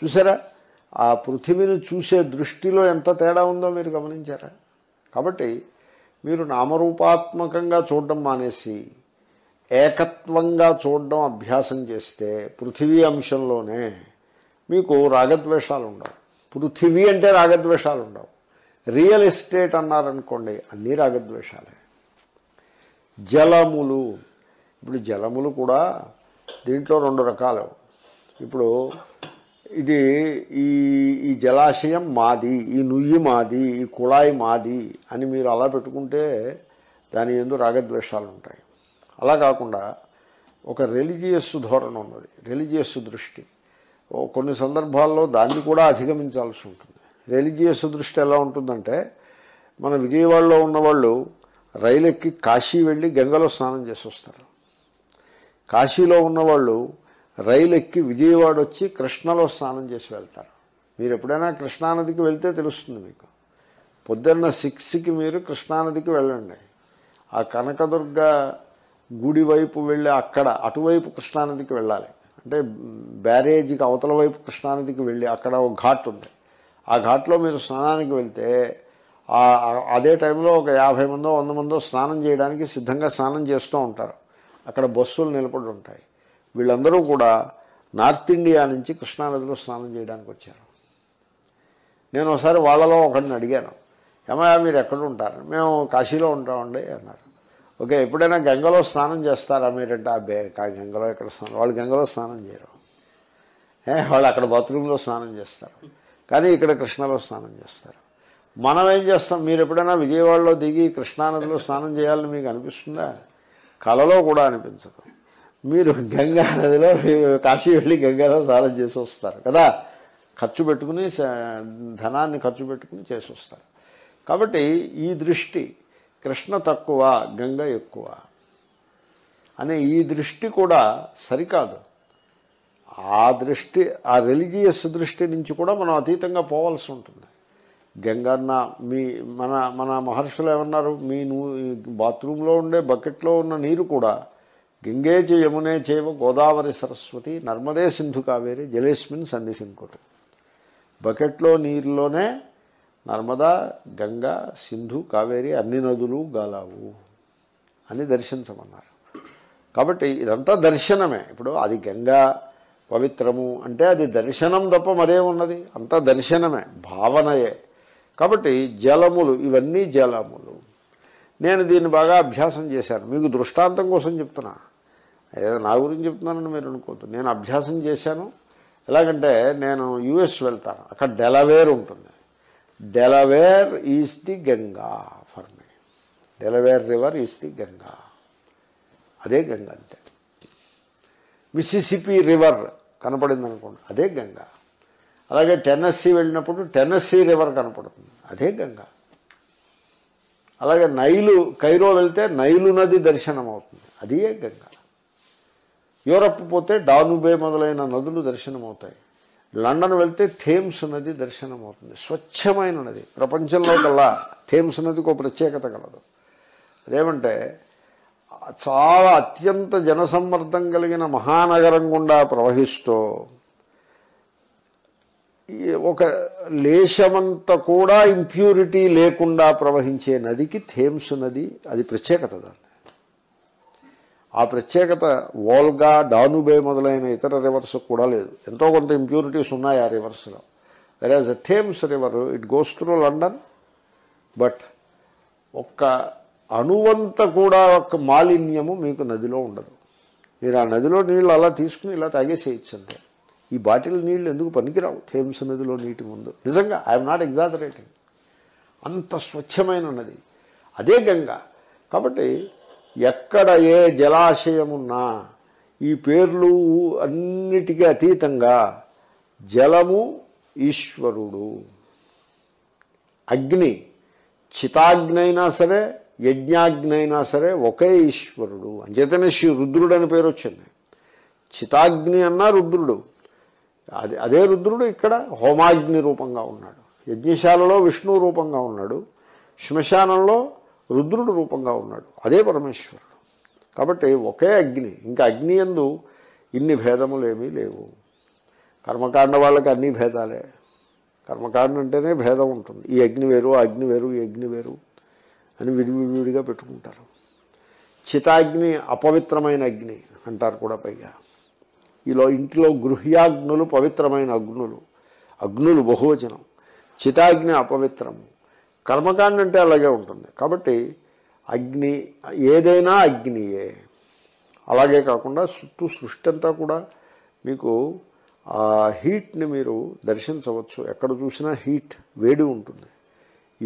చూసారా? ఆ పృథివీని చూసే దృష్టిలో ఎంత తేడా ఉందో మీరు గమనించారా? కాబట్టి మీరు నామరూపాత్మకంగా చూడడం మానేసి ఏకత్వంగా చూడడం అభ్యాసం చేస్తే పృథివీ అంశంలోనే మీకు రాగద్వేషాలు ఉండవు. పృథివీ అంటే రాగద్వేషాలు ఉండవు. రియల్ ఎస్టేట్ అన్నారనుకోండి అన్నీ రాగద్వేషాలే. జలములు ఇప్పుడు జలములు కూడా దీంట్లో రెండు రకాలు. ఇప్పుడు ఇది ఈ ఈ జలాశయం మాది ఈ నుయ్యి మాది ఈ కుళాయి మాది అని మీరు అలా పెట్టుకుంటే దాని ఎందు రాగద్వేషాలు ఉంటాయి. అలా కాకుండా ఒక రిలీజియస్ ధోరణ ఉన్నది రిలీజియస్ దృష్టి. కొన్ని సందర్భాల్లో దాన్ని కూడా అధిగమించాల్సి ఉంటుంది. రిలీజియస్ దృష్టి ఎలా ఉంటుందంటే మన విజయవాడలో ఉన్నవాళ్ళు రైలు ఎక్కి కాశీ వెళ్ళి గంగలో స్నానం చేసి వస్తారు కాశీలో ఉన్నవాళ్ళు రైలు ఎక్కి విజయవాడ వచ్చి కృష్ణలో స్నానం చేసి వెళ్తారు. మీరు ఎప్పుడైనా కృష్ణానదికి వెళ్తే తెలుస్తుంది మీకు. పొద్దున్న సిక్స్కి మీరు కృష్ణానదికి వెళ్ళండి. ఆ కనకదుర్గ గుడి వైపు వెళ్ళి అక్కడ అటువైపు కృష్ణానదికి వెళ్ళాలి. అంటే బ్యారేజీకి అవతల వైపు కృష్ణానదికి వెళ్ళి అక్కడ ఒక ఘాట్ ఉంది. ఆ ఘాట్లో మీరు స్నానానికి వెళ్తే అదే టైంలో ఒక యాభై మందో వంద మందో స్నానం చేయడానికి సిద్ధంగా స్నానం చేస్తూ ఉంటారు. అక్కడ బస్సులు నిలబడి ఉంటాయి. వీళ్ళందరూ కూడా నార్త్ ఇండియా నుంచి కృష్ణానదిలో స్నానం చేయడానికి వచ్చారు. నేను ఒకసారి వాళ్ళలో ఒకరిని అడిగాను ఏమయ్యా మీరు ఎక్కడ ఉంటారు మేము కాశీలో ఉంటామండి అన్నారు. ఓకే ఎప్పుడైనా గంగలో స్నానం చేస్తారా మీరంటే? అబ్బే కా గంగలో ఎక్కడ స్నానం వాళ్ళు గంగలో స్నానం చేయరు. ఏ, వాళ్ళు అక్కడ బాత్రూంలో స్నానం చేస్తారు కానీ ఇక్కడ కృష్ణలో స్నానం చేస్తారు. మనం ఏం చేస్తాం? మీరు ఎప్పుడైనా విజయవాడలో దిగి కృష్ణానదిలో స్నానం చేయాలని మీకు అనిపిస్తుందా? కలలో కూడా అనిపించదు. మీరు గంగా నదిలో కాశీ వెళ్ళి గంగాలో స్నానం చేసి వస్తారు కదా? ఖర్చు పెట్టుకుని ధనాన్ని ఖర్చు పెట్టుకుని చేసి వస్తారు. కాబట్టి ఈ దృష్టి కృష్ణ తక్కువ గంగ ఎక్కువ అనే ఈ దృష్టి కూడా సరికాదు. ఆ దృష్టి ఆ రిలీజియస్ దృష్టి నుంచి కూడా మనం అతీతంగా పోవాల్సి ఉంటుంది. గంగన్న మీ మన మన మహర్షులు ఏమన్నారు? మీ నువ్వు బాత్రూంలో ఉండే బకెట్లో ఉన్న నీరు కూడా గంగే చ యమునే చేవ గోదావరి సరస్వతి నర్మదే సింధు కావేరి జలేస్మిన్ సంధిసింకురు బకెట్లో నీరులోనే నర్మదా గంగా సింధు కావేరి అన్ని నదులు గలవు అని దర్శించమన్నారు. కాబట్టి ఇదంతా దర్శనమే. ఇప్పుడు అది గంగా పవిత్రము అంటే అది దర్శనం తప్ప మరేమున్నది అంతా దర్శనమే భావనయే. కాబట్టి జలములు ఇవన్నీ జలములు. నేను దీన్ని బాగా అభ్యాసం చేశాను. మీకు దృష్టాంతం కోసం చెప్తున్నా. ఏదో నా గురించి చెప్తున్నానని మీరు అనుకోవద్దు. నేను అభ్యాసం చేశాను. ఎలాగంటే నేను యుఎస్ వెళ్తాను. అక్కడ డెలవేర్ ఉంటుంది. Delaware is the Ganga for me. Delaware river is the Ganga. అదే గంగ అంతే మిసిసిపి రివర్ కనపడింది అనుకోండి అదే గంగ. అలాగే టెన్నెస్సీ వెళ్ళినప్పుడు టెన్నెస్సీ రివర్ కనపడుతుంది అదే గంగ. అలాగే నైలు కైరో వెళ్తే నైలు నది దర్శనం అవుతుంది అదే గంగ. యూరప్ పోతే డానుబే మొదలైన నదులు దర్శనం అవుతాయి లండన్ వెళ్తే థేమ్స్ నది దర్శనం అవుతుంది స్వచ్ఛమైన నది. ప్రపంచంలో కల్లా థేమ్స్ నదికి ఒక ప్రత్యేకత కలదు. అదేమంటే చాలా అత్యంత జనసమ్మర్దం కలిగిన మహానగరం గుండా ప్రవహిస్తూ ఒక లేశమంత కూడా ఇంప్యూరిటీ లేకుండా ప్రవహించే నదికి థేమ్స్ నది అది ప్రత్యేకత దాన్ని ఆ ప్రత్యేకత వోల్గా డానుబే మొదలైన ఇతర రివర్స్ కూడా లేదు. ఎంతో కొంత ఇంప్యూరిటీస్ ఉన్నాయి ఆ రివర్స్లో. Whereas Thames river it goes through London but ఒక్క అణువంత కూడా ఒక మాలిన్యము మీకు నదిలో ఉండదు. మీరు ఆ నదిలో నీళ్ళు అలా తీసుకుని ఇలా తాగేసేయచ్చు అంతే. ఈ బాటిల్ నీళ్ళు ఎందుకు పనికిరావు? థేమ్స్ నదిలో నీటి ముందు. నిజంగా ఐఎమ్ నాట్ ఎగ్జాజరేటింగ్ అంత స్వచ్ఛమైన నది. అదే గంగా. కాబట్టి ఎక్కడ ఏ జలాశయమున్నా ఈ పేర్లు అన్నిటికీ అతీతంగా జలము ఈశ్వరుడు. అగ్ని చితాగ్ని అయినా సరే యజ్ఞాగ్ని అయినా సరే ఒకే ఈశ్వరుడు. అంచేతనే శ్రీ రుద్రుడు అని పేరు వచ్చింది. చితాగ్ని అన్నా రుద్రుడు. అది అదే రుద్రుడు ఇక్కడ హోమాగ్ని రూపంగా ఉన్నాడు. యజ్ఞశాలలో విష్ణు రూపంగా ఉన్నాడు. శ్మశానంలో రుద్రుడు రూపంగా ఉన్నాడు. అదే పరమేశ్వరుడు. కాబట్టి ఒకే అగ్ని ఇంకా అగ్ని ఎందు ఇన్ని భేదములు ఏమీ లేవు. కర్మకాండ వాళ్ళకి అన్ని భేదాలే. కర్మకాండ అంటేనే భేదం ఉంటుంది. ఈ అగ్ని వేరు అగ్ని వేరు ఈ అగ్ని వేరు అని విడివిడిగా పెట్టుకుంటారు. చితాగ్ని అపవిత్రమైన అగ్ని అంటారు కూడా పైగా. ఈలో ఇంటిలో గృహ్యాగ్నులు పవిత్రమైన అగ్నులు. అగ్నులు బహువచనం. చితాగ్ని అపవిత్రము. కర్మకాండ అంటే అలాగే ఉంటుంది. కాబట్టి అగ్ని ఏదైనా అగ్నియే. అలాగే కాకుండా చుట్టూ సృష్టి అంతా కూడా మీకు ఆ హీట్ని మీరు దర్శించవచ్చు. ఎక్కడ చూసినా హీట్ వేడి ఉంటుంది.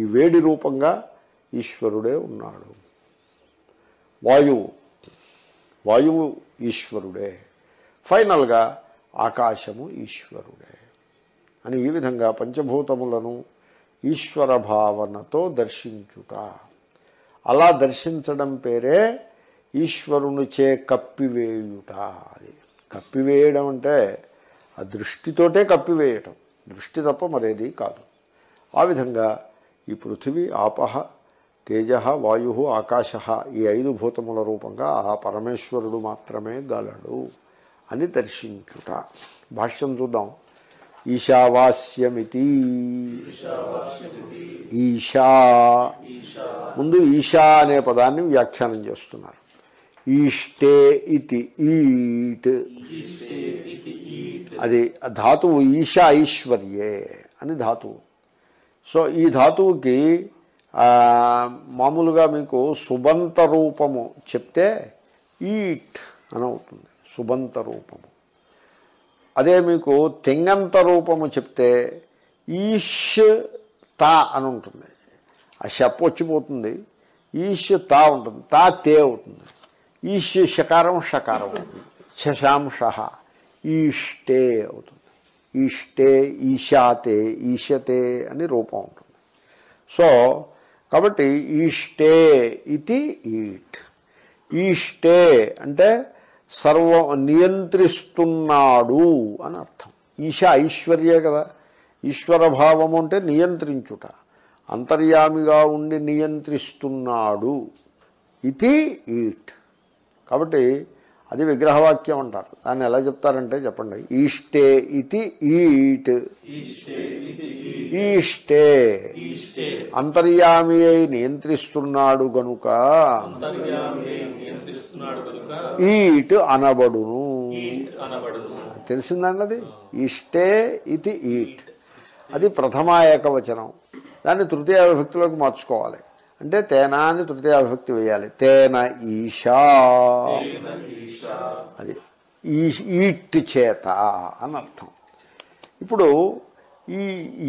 ఈ వేడి రూపంగా ఈశ్వరుడే ఉన్నాడు. వాయువు. వాయువు ఈశ్వరుడే. ఫైనల్గా ఆకాశము ఈశ్వరుడే. అని ఈ విధంగా పంచభూతములను ఈశ్వర భావనతో దర్శించుట. అలా దర్శించడం పేరే ఈశ్వరునిచే కప్పివేయుట. అది కప్పివేయడం అంటే ఆ దృష్టితోటే కప్పివేయటం. దృష్టి తప్ప మరేది కాదు. ఆ విధంగా ఈ పృథివీ ఆపహ తేజ వాయు ఆకాశ ఈ ఐదు భూతముల రూపంగా ఆ పరమేశ్వరుడు మాత్రమే గలడు అని దర్శించుట. భాష్యం చూద్దాం. ఈశావాస్యమితి. ఈశా. ముందు ఈశా అనే పదాన్ని వ్యాఖ్యానం చేస్తున్నారు. ఈష్టే ఇది ఈట్. అది ధాతువు ఈశా ఐశ్వర్యే అని ధాతువు. సో ఈ ధాతువుకి మామూలుగా మీకు సుబంత రూపము చెప్తే ఈట్ అని అవుతుంది సుబంత రూపము. అదే మీకు తింగంత రూపము చెప్తే ఈష్ తా అని ఉంటుంది. ఆ షప్ వచ్చిపోతుంది. ఈష్ తా ఉంటుంది. తా తే అవుతుంది. ఈష్ షకారం షకారం అవుతుంది. శశాంశ ఈష్టే అవుతుంది. ఈష్టే ఈశాతే ఈశతే అని రూపం ఉంటుంది. సో కాబట్టి ఈష్టే ఇది ఈట్. ఈష్టే అంటే సర్వ నియంత్రిస్తున్నాడు అని అర్థం. ఈశ ఐశ్వర్యే కదా. ఈశ్వర భావము అంటే నియంత్రించుట. అంతర్యామిగా ఉండి నియంత్రిస్తున్నాడు. ఇది ఈట్. కాబట్టి అది విగ్రహవాక్యం అంటారు. దాన్ని ఎలా చెప్తారంటే చెప్పండి. ఈష్టే ఇది ఈట్. ఈష్టే. అంతర్యామి అయి నియంత్రిస్తున్నాడు గనుక. కనుక ఈట్ అనబడును. ఈట్ అనబడును తెలిసిందండి అది? ఈష్టే ఇది ఈట్. అది ప్రథమా ఏకవచనం. దాన్ని తృతీయ విభక్తిలోకి మార్చుకోవాలి. అంటే తేనా అని తృతీయ విభక్తి వేయాలి. తేన ఈషా. అది ఈట్ చేత అని అర్థం. ఇప్పుడు ఈ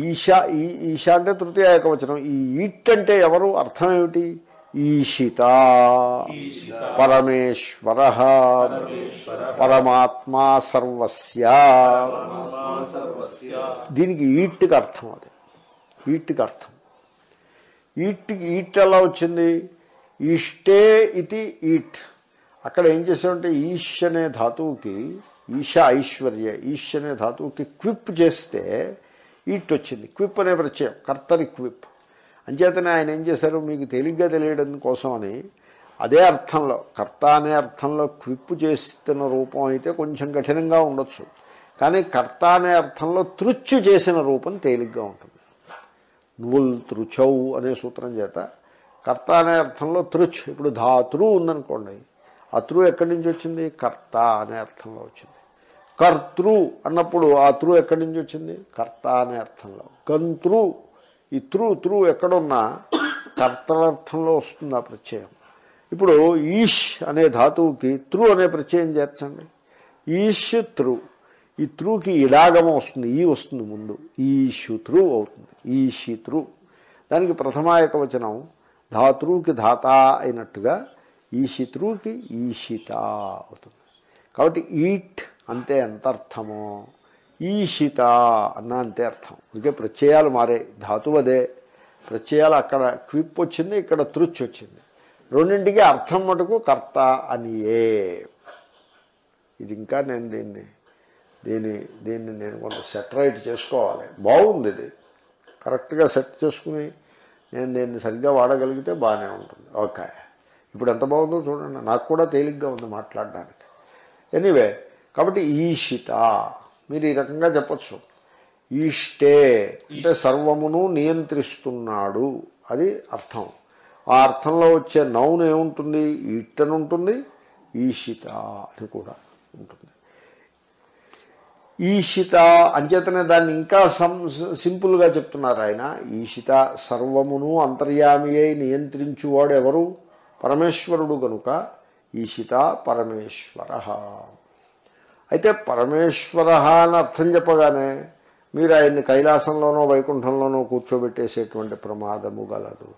ఈషా ఈ ఈషా అంటే తృతీయ ఏకవచనం. ఈ ఈట్ అంటే ఎవరు? అర్థం ఏమిటి? ఈషిత. పరమేశ్వర. పరమాత్మా సర్వస్య. దీనికి ఈట్కి అర్థం అది. ఈట్కి అర్థం. ఈట్ ఈట్ ఎలా వచ్చింది? ఈష్టే ఇది ఈట్. అక్కడ ఏం చేసామంటే ఈష్ అనే ధాతువుకి ఈశ ఐశ్వర్య ఈష్ అనే ధాతువుకి క్విప్ చేస్తే ఈట్ వచ్చింది. క్విప్ అనే ప్రత్యయం కర్తరి క్విప్. అంచేతనే ఆయన ఏం చేశారు? మీకు తేలిగ్గా తెలియడం కోసమని అదే అర్థంలో కర్త అనే అర్థంలో క్విప్ చేస్తున్న రూపం అయితే కొంచెం కఠినంగా ఉండొచ్చు. కానీ కర్త అనే అర్థంలో తృచ్చు చేసిన రూపం తేలిగ్గా ఉంటుంది. నువ్వుల్ తృచౌ అనే సూత్రం చేత కర్త అనే అర్థంలో తృచ్ ఇప్పుడు ధాతృ ఉందనుకోండి. ఆ త్రు ఎక్కడి నుంచి వచ్చింది? కర్త అనే అర్థంలో వచ్చింది. కర్తృ అన్నప్పుడు ఆ త్రు ఎక్కడి నుంచి వచ్చింది? కర్త అనే అర్థంలో. గంతృ ఈ త్రు త్రు ఎక్కడున్నా కర్తలర్థంలో వస్తుంది ఆ ప్రత్యయం. ఇప్పుడు ఈష్ అనే ధాతువుకి త్రు అనే ప్రత్యయం చేర్చండి. ఈష్ త్రు ఈ త్రూకి ఇడాగమం వస్తుంది ఈ వస్తుంది ముందు ఈషుతృ అవుతుంది ఈషితృ దానికి ప్రథమాయక వచనం ధాతృకి ధాత అయినట్టుగా ఈషితృకి ఈషిత అవుతుంది. కాబట్టి ఈట్ అంతే ఎంత అర్థమో ఈషిత అన్న అంతే అర్థం. ఇంకే ప్రత్యయాలు మారే ధాతువు అదే. ప్రత్యయాలు అక్కడ క్విప్ వచ్చింది ఇక్కడ తృచ్ వచ్చింది. రెండింటికి అర్థం మటుకు కర్త అనియే. ఇది ఇంకా నేను దీన్ని దీన్ని దీన్ని నేను కొంత సెటరైట్ చేసుకోవాలి. బాగుంది ఇది. కరెక్ట్గా సెట్ చేసుకుని నేను దీన్ని సరిగ్గా వాడగలిగితే బాగానే ఉంటుంది. ఓకే. ఇప్పుడు ఎంత బాగుందో చూడండి. నాకు కూడా తేలిగ్గా ఉంది మాట్లాడడానికి. ఎనీవే కాబట్టి ఈషిత. మీరు ఈ రకంగా చెప్పచ్చు. ఈష్టే అంటే సర్వమును నియంత్రిస్తున్నాడు. అది అర్థం. ఆ అర్థంలో వచ్చే నౌన్ ఏముంటుంది? ఈట్టనుంటుంది. ఉంటుంది ఈషిత అని కూడా ఉంటుంది. ఈషిత అంచేతనే దాన్ని ఇంకా సం సింపుల్గా చెప్తున్నారు ఆయన. ఈషిత సర్వమును అంతర్యామి అయి నియంత్రించువాడు ఎవరు? పరమేశ్వరుడు గనుక ఈషిత పరమేశ్వర. అయితే పరమేశ్వర అని అర్థం చెప్పగానే మీరు ఆయన్ని కైలాసంలోనో వైకుంఠంలోనో కూర్చోబెట్టేసేటువంటి ప్రమాదము గలదు.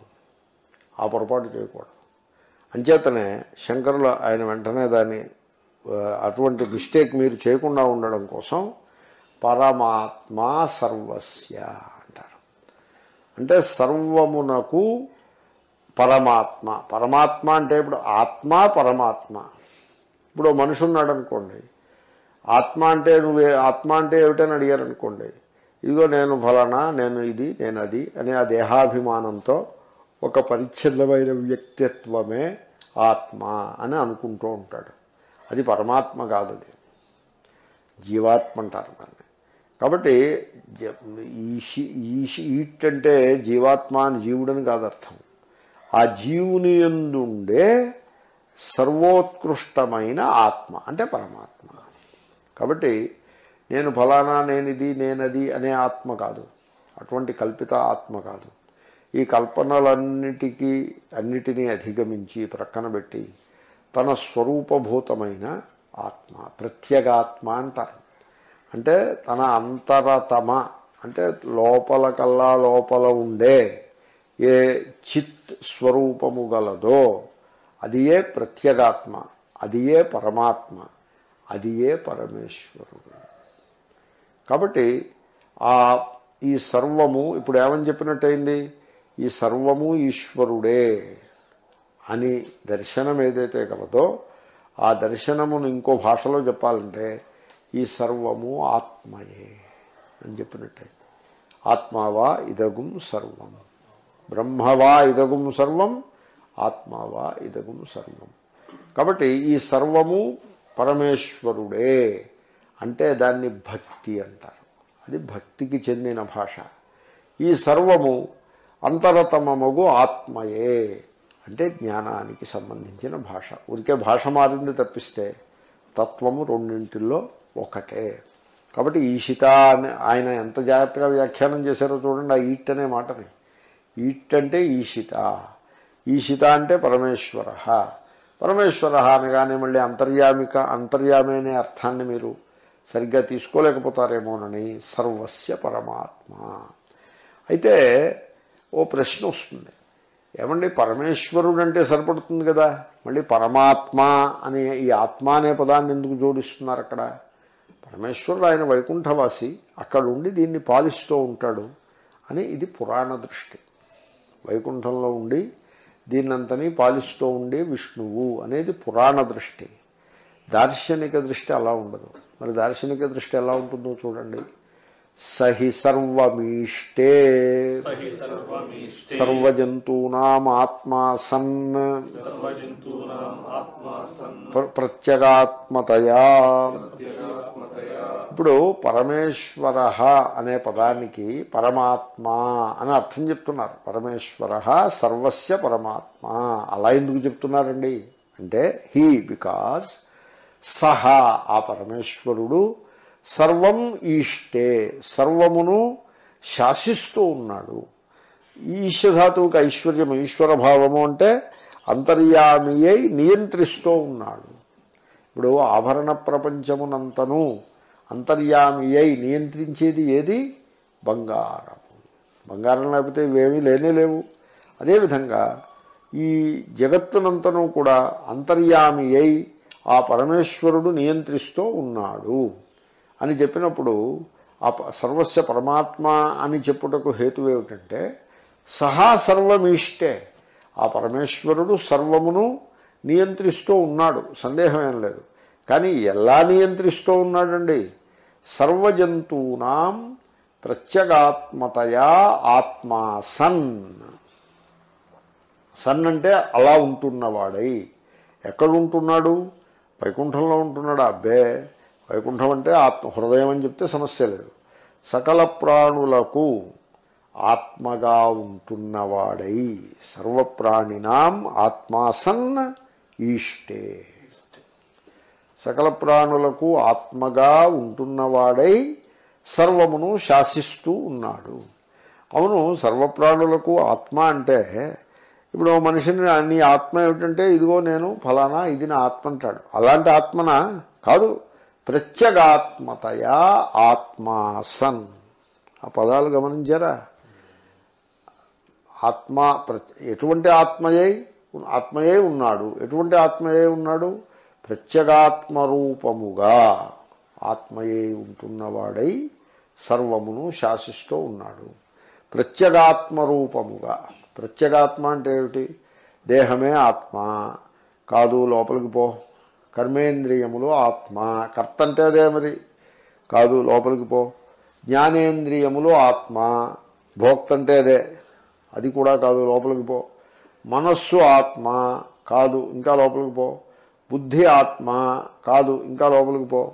ఆ పొరపాటు చేయకూడదు. అంచేతనే శంకరులు ఆయన వెంటనే దాన్ని అటువంటి మిస్టేక్ మీరు చేయకుండా ఉండడం కోసం పరమాత్మ సర్వస్య అంటారు. అంటే సర్వమునకు పరమాత్మ. పరమాత్మ అంటే ఇప్పుడు ఆత్మ పరమాత్మ. ఇప్పుడు మనిషి ఉన్నాడు అనుకోండి ఆత్మ అంటే నువ్వే ఆత్మ అంటే ఏమిటని అడిగారు అనుకోండి ఇదిగో నేను ఫలానా నేను ఇది నేను అది అనే ఆ దేహాభిమానంతో ఒక పరిచ్ఛిన్నమైన వ్యక్తిత్వమే ఆత్మ అని అనుకుంటూ ఉంటాడు. అది పరమాత్మ కాదు అది. జీవాత్మ అంటారు దాన్ని. కాబట్టి ఈషి ఈషి ఈట్ అంటే జీవాత్మ అని జీవుడని కాదు అర్థం. ఆ జీవుని ఎందుండే సర్వోత్కృష్టమైన ఆత్మ అంటే పరమాత్మ. కాబట్టి నేను ఫలానా నేనిది నేనది అనే ఆత్మ కాదు. అటువంటి కల్పిత ఆత్మ కాదు. ఈ కల్పనలన్నిటికీ అన్నిటినీ అధిగమించి ప్రక్కన పెట్టి తన స్వరూపభూతమైన ఆత్మ ప్రత్యేగాత్మ అంటారు. అంటే తన అంతరతమ అంటే లోపల కల్లా లోపల ఉండే ఏ చిత్ స్వరూపము గలదో అది ఏ ప్రత్యేగాత్మ అది ఏ పరమాత్మ అది ఏ పరమేశ్వరుడు. కాబట్టి ఆ ఈ సర్వము ఇప్పుడు ఏమని చెప్పినట్టయింది? ఈ సర్వము ఈశ్వరుడే. అని దర్శనం ఏదైతే కలదో ఆ దర్శనమును ఇంకో భాషలో చెప్పాలంటే ఈ సర్వము ఆత్మయే అని చెప్పినట్టయింది. ఆత్మావా ఇదగుం సర్వం. బ్రహ్మవా ఇదగుం సర్వం ఆత్మావా ఇదగుం సర్వం. కాబట్టి ఈ సర్వము పరమేశ్వరుడే అంటే దాన్ని భక్తి అంటారు. అది భక్తికి చెందిన భాష. ఈ సర్వము అంతరతమమగు ఆత్మయే. అంటే జ్ఞానానికి సంబంధించిన భాష. ఊరికే భాష మారింది తప్పిస్తే తత్వము రెండింటిల్లో ఒకటే. కాబట్టి ఈషిత అని ఆయన ఎంత జాగ్రత్తగా వ్యాఖ్యానం చేశారో చూడండి ఆ ఈట్ అనే మాటని. ఈట్ అంటే ఈషిత. ఈషిత అంటే పరమేశ్వర. పరమేశ్వర అనగానే మళ్ళీ అంతర్యామిక అంతర్యామి అనే అర్థాన్ని మీరు సరిగ్గా తీసుకోలేకపోతారేమోనని సర్వస్య పరమాత్మ. అయితే ఓ ప్రశ్న వస్తుంది. ఏమండి పరమేశ్వరుడు అంటే సరిపడుతుంది కదా? మళ్ళీ పరమాత్మ అనే ఈ ఆత్మ అనే పదాన్ని ఎందుకు జోడిస్తున్నారు అక్కడ? పరమేశ్వరుడు ఆయన వైకుంఠవాసి అక్కడ ఉండి దీన్ని పాలిస్తూ ఉంటాడు అని ఇది పురాణ దృష్టి. వైకుంఠంలో ఉండి దీన్నంతని పాలిస్తూ ఉండే విష్ణువు అనేది పురాణ దృష్టి. దార్శనిక దృష్టి అలా ఉండదు. మరి దార్శనిక దృష్టి ఎలా ఉంటుందో చూడండి. సహి సర్వమీష్టే. సహి సర్వమీష్టే. సర్వజంతూనాం ఆత్మా సన్ సర్వజంతూనాం ఆత్మా సన్ ప్ర- ప్రత్యేగాత్మతయా. జగాత్మతయా ఇప్పుడు పరమేశ్వర అనే పదానికి పరమాత్మ అని అర్థం చెప్తున్నారు. పరమేశ్వర సర్వస్య పరమాత్మ. అలా ఎందుకు చెప్తున్నారండి? అంటే హీ బికాజ్ సహ ఆ పరమేశ్వరుడు సర్వం ఈష్టే సర్వమును శాసిస్తూ ఉన్నాడు. ఈశధాతువుకి ఐశ్వర్యం ఈశ్వర భావము అంటే అంతర్యామి అయి నియంత్రిస్తూ ఉన్నాడు. ఇప్పుడు ఆభరణ ప్రపంచమునంతను అంతర్యామి అయి నియంత్రించేది ఏది? బంగారము. బంగారం లేకపోతే ఇవేమీ లేనే లేవు. అదేవిధంగా ఈ జగత్తునంతను కూడా అంతర్యామి అయి ఆ పరమేశ్వరుడు నియంత్రిస్తూ ఉన్నాడు. అని చెప్పినప్పుడు ఆ ప- సర్వస్య పరమాత్మ అని చెప్పుటకు హేతు ఏమిటంటే సహా సర్వమీష్టే. ఆ పరమేశ్వరుడు సర్వమును నియంత్రిస్తూ ఉన్నాడు. సందేహం ఏం లేదు. కానీ ఎలా నియంత్రిస్తూ ఉన్నాడండి? సర్వజంతూనాం ప్రత్యేగాత్మతయా ఆత్మా సన్. సన్ అంటే అలా ఉంటున్నవాడై. ఎక్కడ ఉంటున్నాడు వైకుంఠంలో ఉంటున్నాడు? అబ్బే వైకుంఠం అంటే ఆత్మ హృదయం అని చెప్తే సమస్య లేదు. సకల ప్రాణులకు ఆత్మగా ఉంటున్నవాడై సర్వప్రాణినాం ఆత్మాసన్ ఈష్టే. సకల ప్రాణులకు ఆత్మగా ఉంటున్నవాడై సర్వమును శాసిస్తూ ఉన్నాడు. అవును సర్వప్రాణులకు ఆత్మ అంటే ఇప్పుడు మనిషిని నీ ఆత్మ ఏమిటంటే ఇదిగో నేను ఫలానా ఇది నా ఆత్మ అంటాడు. అలాంటి ఆత్మన? కాదు. ప్రత్యగాత్మతయా ఆత్మాసన్ ఆ పదాలు గమనించారా? ఆత్మ ప్ర- ఎటువంటి ఆత్మయై ఆత్మయే ఉన్నాడు. ఎటువంటి ఆత్మయే ఉన్నాడు? ప్రత్యేగాత్మ రూపముగా ఆత్మయే ఉంటున్నవాడై సర్వమును శాసిస్తూ ఉన్నాడు. ప్రత్యేగాత్మ రూపముగా ప్రత్యేగాత్మ అంటే ఏమిటి? దేహమే ఆత్మ. కాదు లోపలికి పో. కర్మేంద్రియములు ఆత్మ. కర్త అంటే అదే మరి. కాదు లోపలికి పో. జ్ఞానేంద్రియములు ఆత్మ. భోక్త అంటే అదే. అది కూడా కాదు లోపలికి పో. మనస్సు ఆత్మ. కాదు ఇంకా లోపలికి పో. బుద్ధి ఆత్మ. కాదు ఇంకా లోపలికి పో.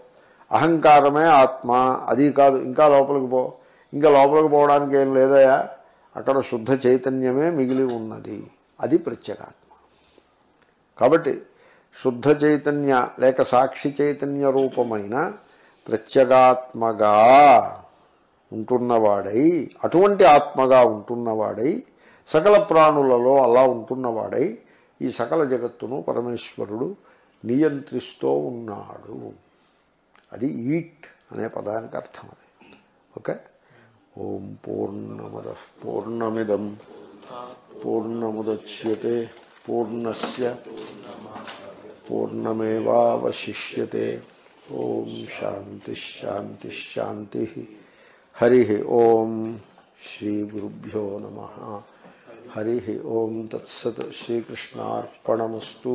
అహంకారమే ఆత్మ. అది కాదు ఇంకా లోపలికి పో. ఇంకా లోపలికి పోవడానికి ఏం లేదయా? అక్కడ శుద్ధ చైతన్యమే మిగిలి ఉన్నది. అది ప్రత్యేకాత్మ కాబట్టి శుద్ధ చైతన్య లేక సాక్షి చైతన్య రూపమైన ప్రత్యగాత్మగా ఉంటున్నవాడై అటువంటి ఆత్మగా ఉంటున్నవాడై సకల ప్రాణులలో అలా ఉంటున్నవాడై ఈ సకల జగత్తును పరమేశ్వరుడు నియంత్రిస్తూ ఉన్నాడు. అది ఈట్ అనే పదానికి అర్థం అది. ఓకే? ఓం పూర్ణమద పూర్ణమిదం. పూర్ణముద్యతే పూర్ణస్య పూర్ణమేవాశిష్యతే ఓం శాంతి శాంతి శాంతి హరి ఓం శ్రీ గురుభ్యో నమ హరి ఓం తత్సత్ శ్రీకృష్ణార్పణమస్తు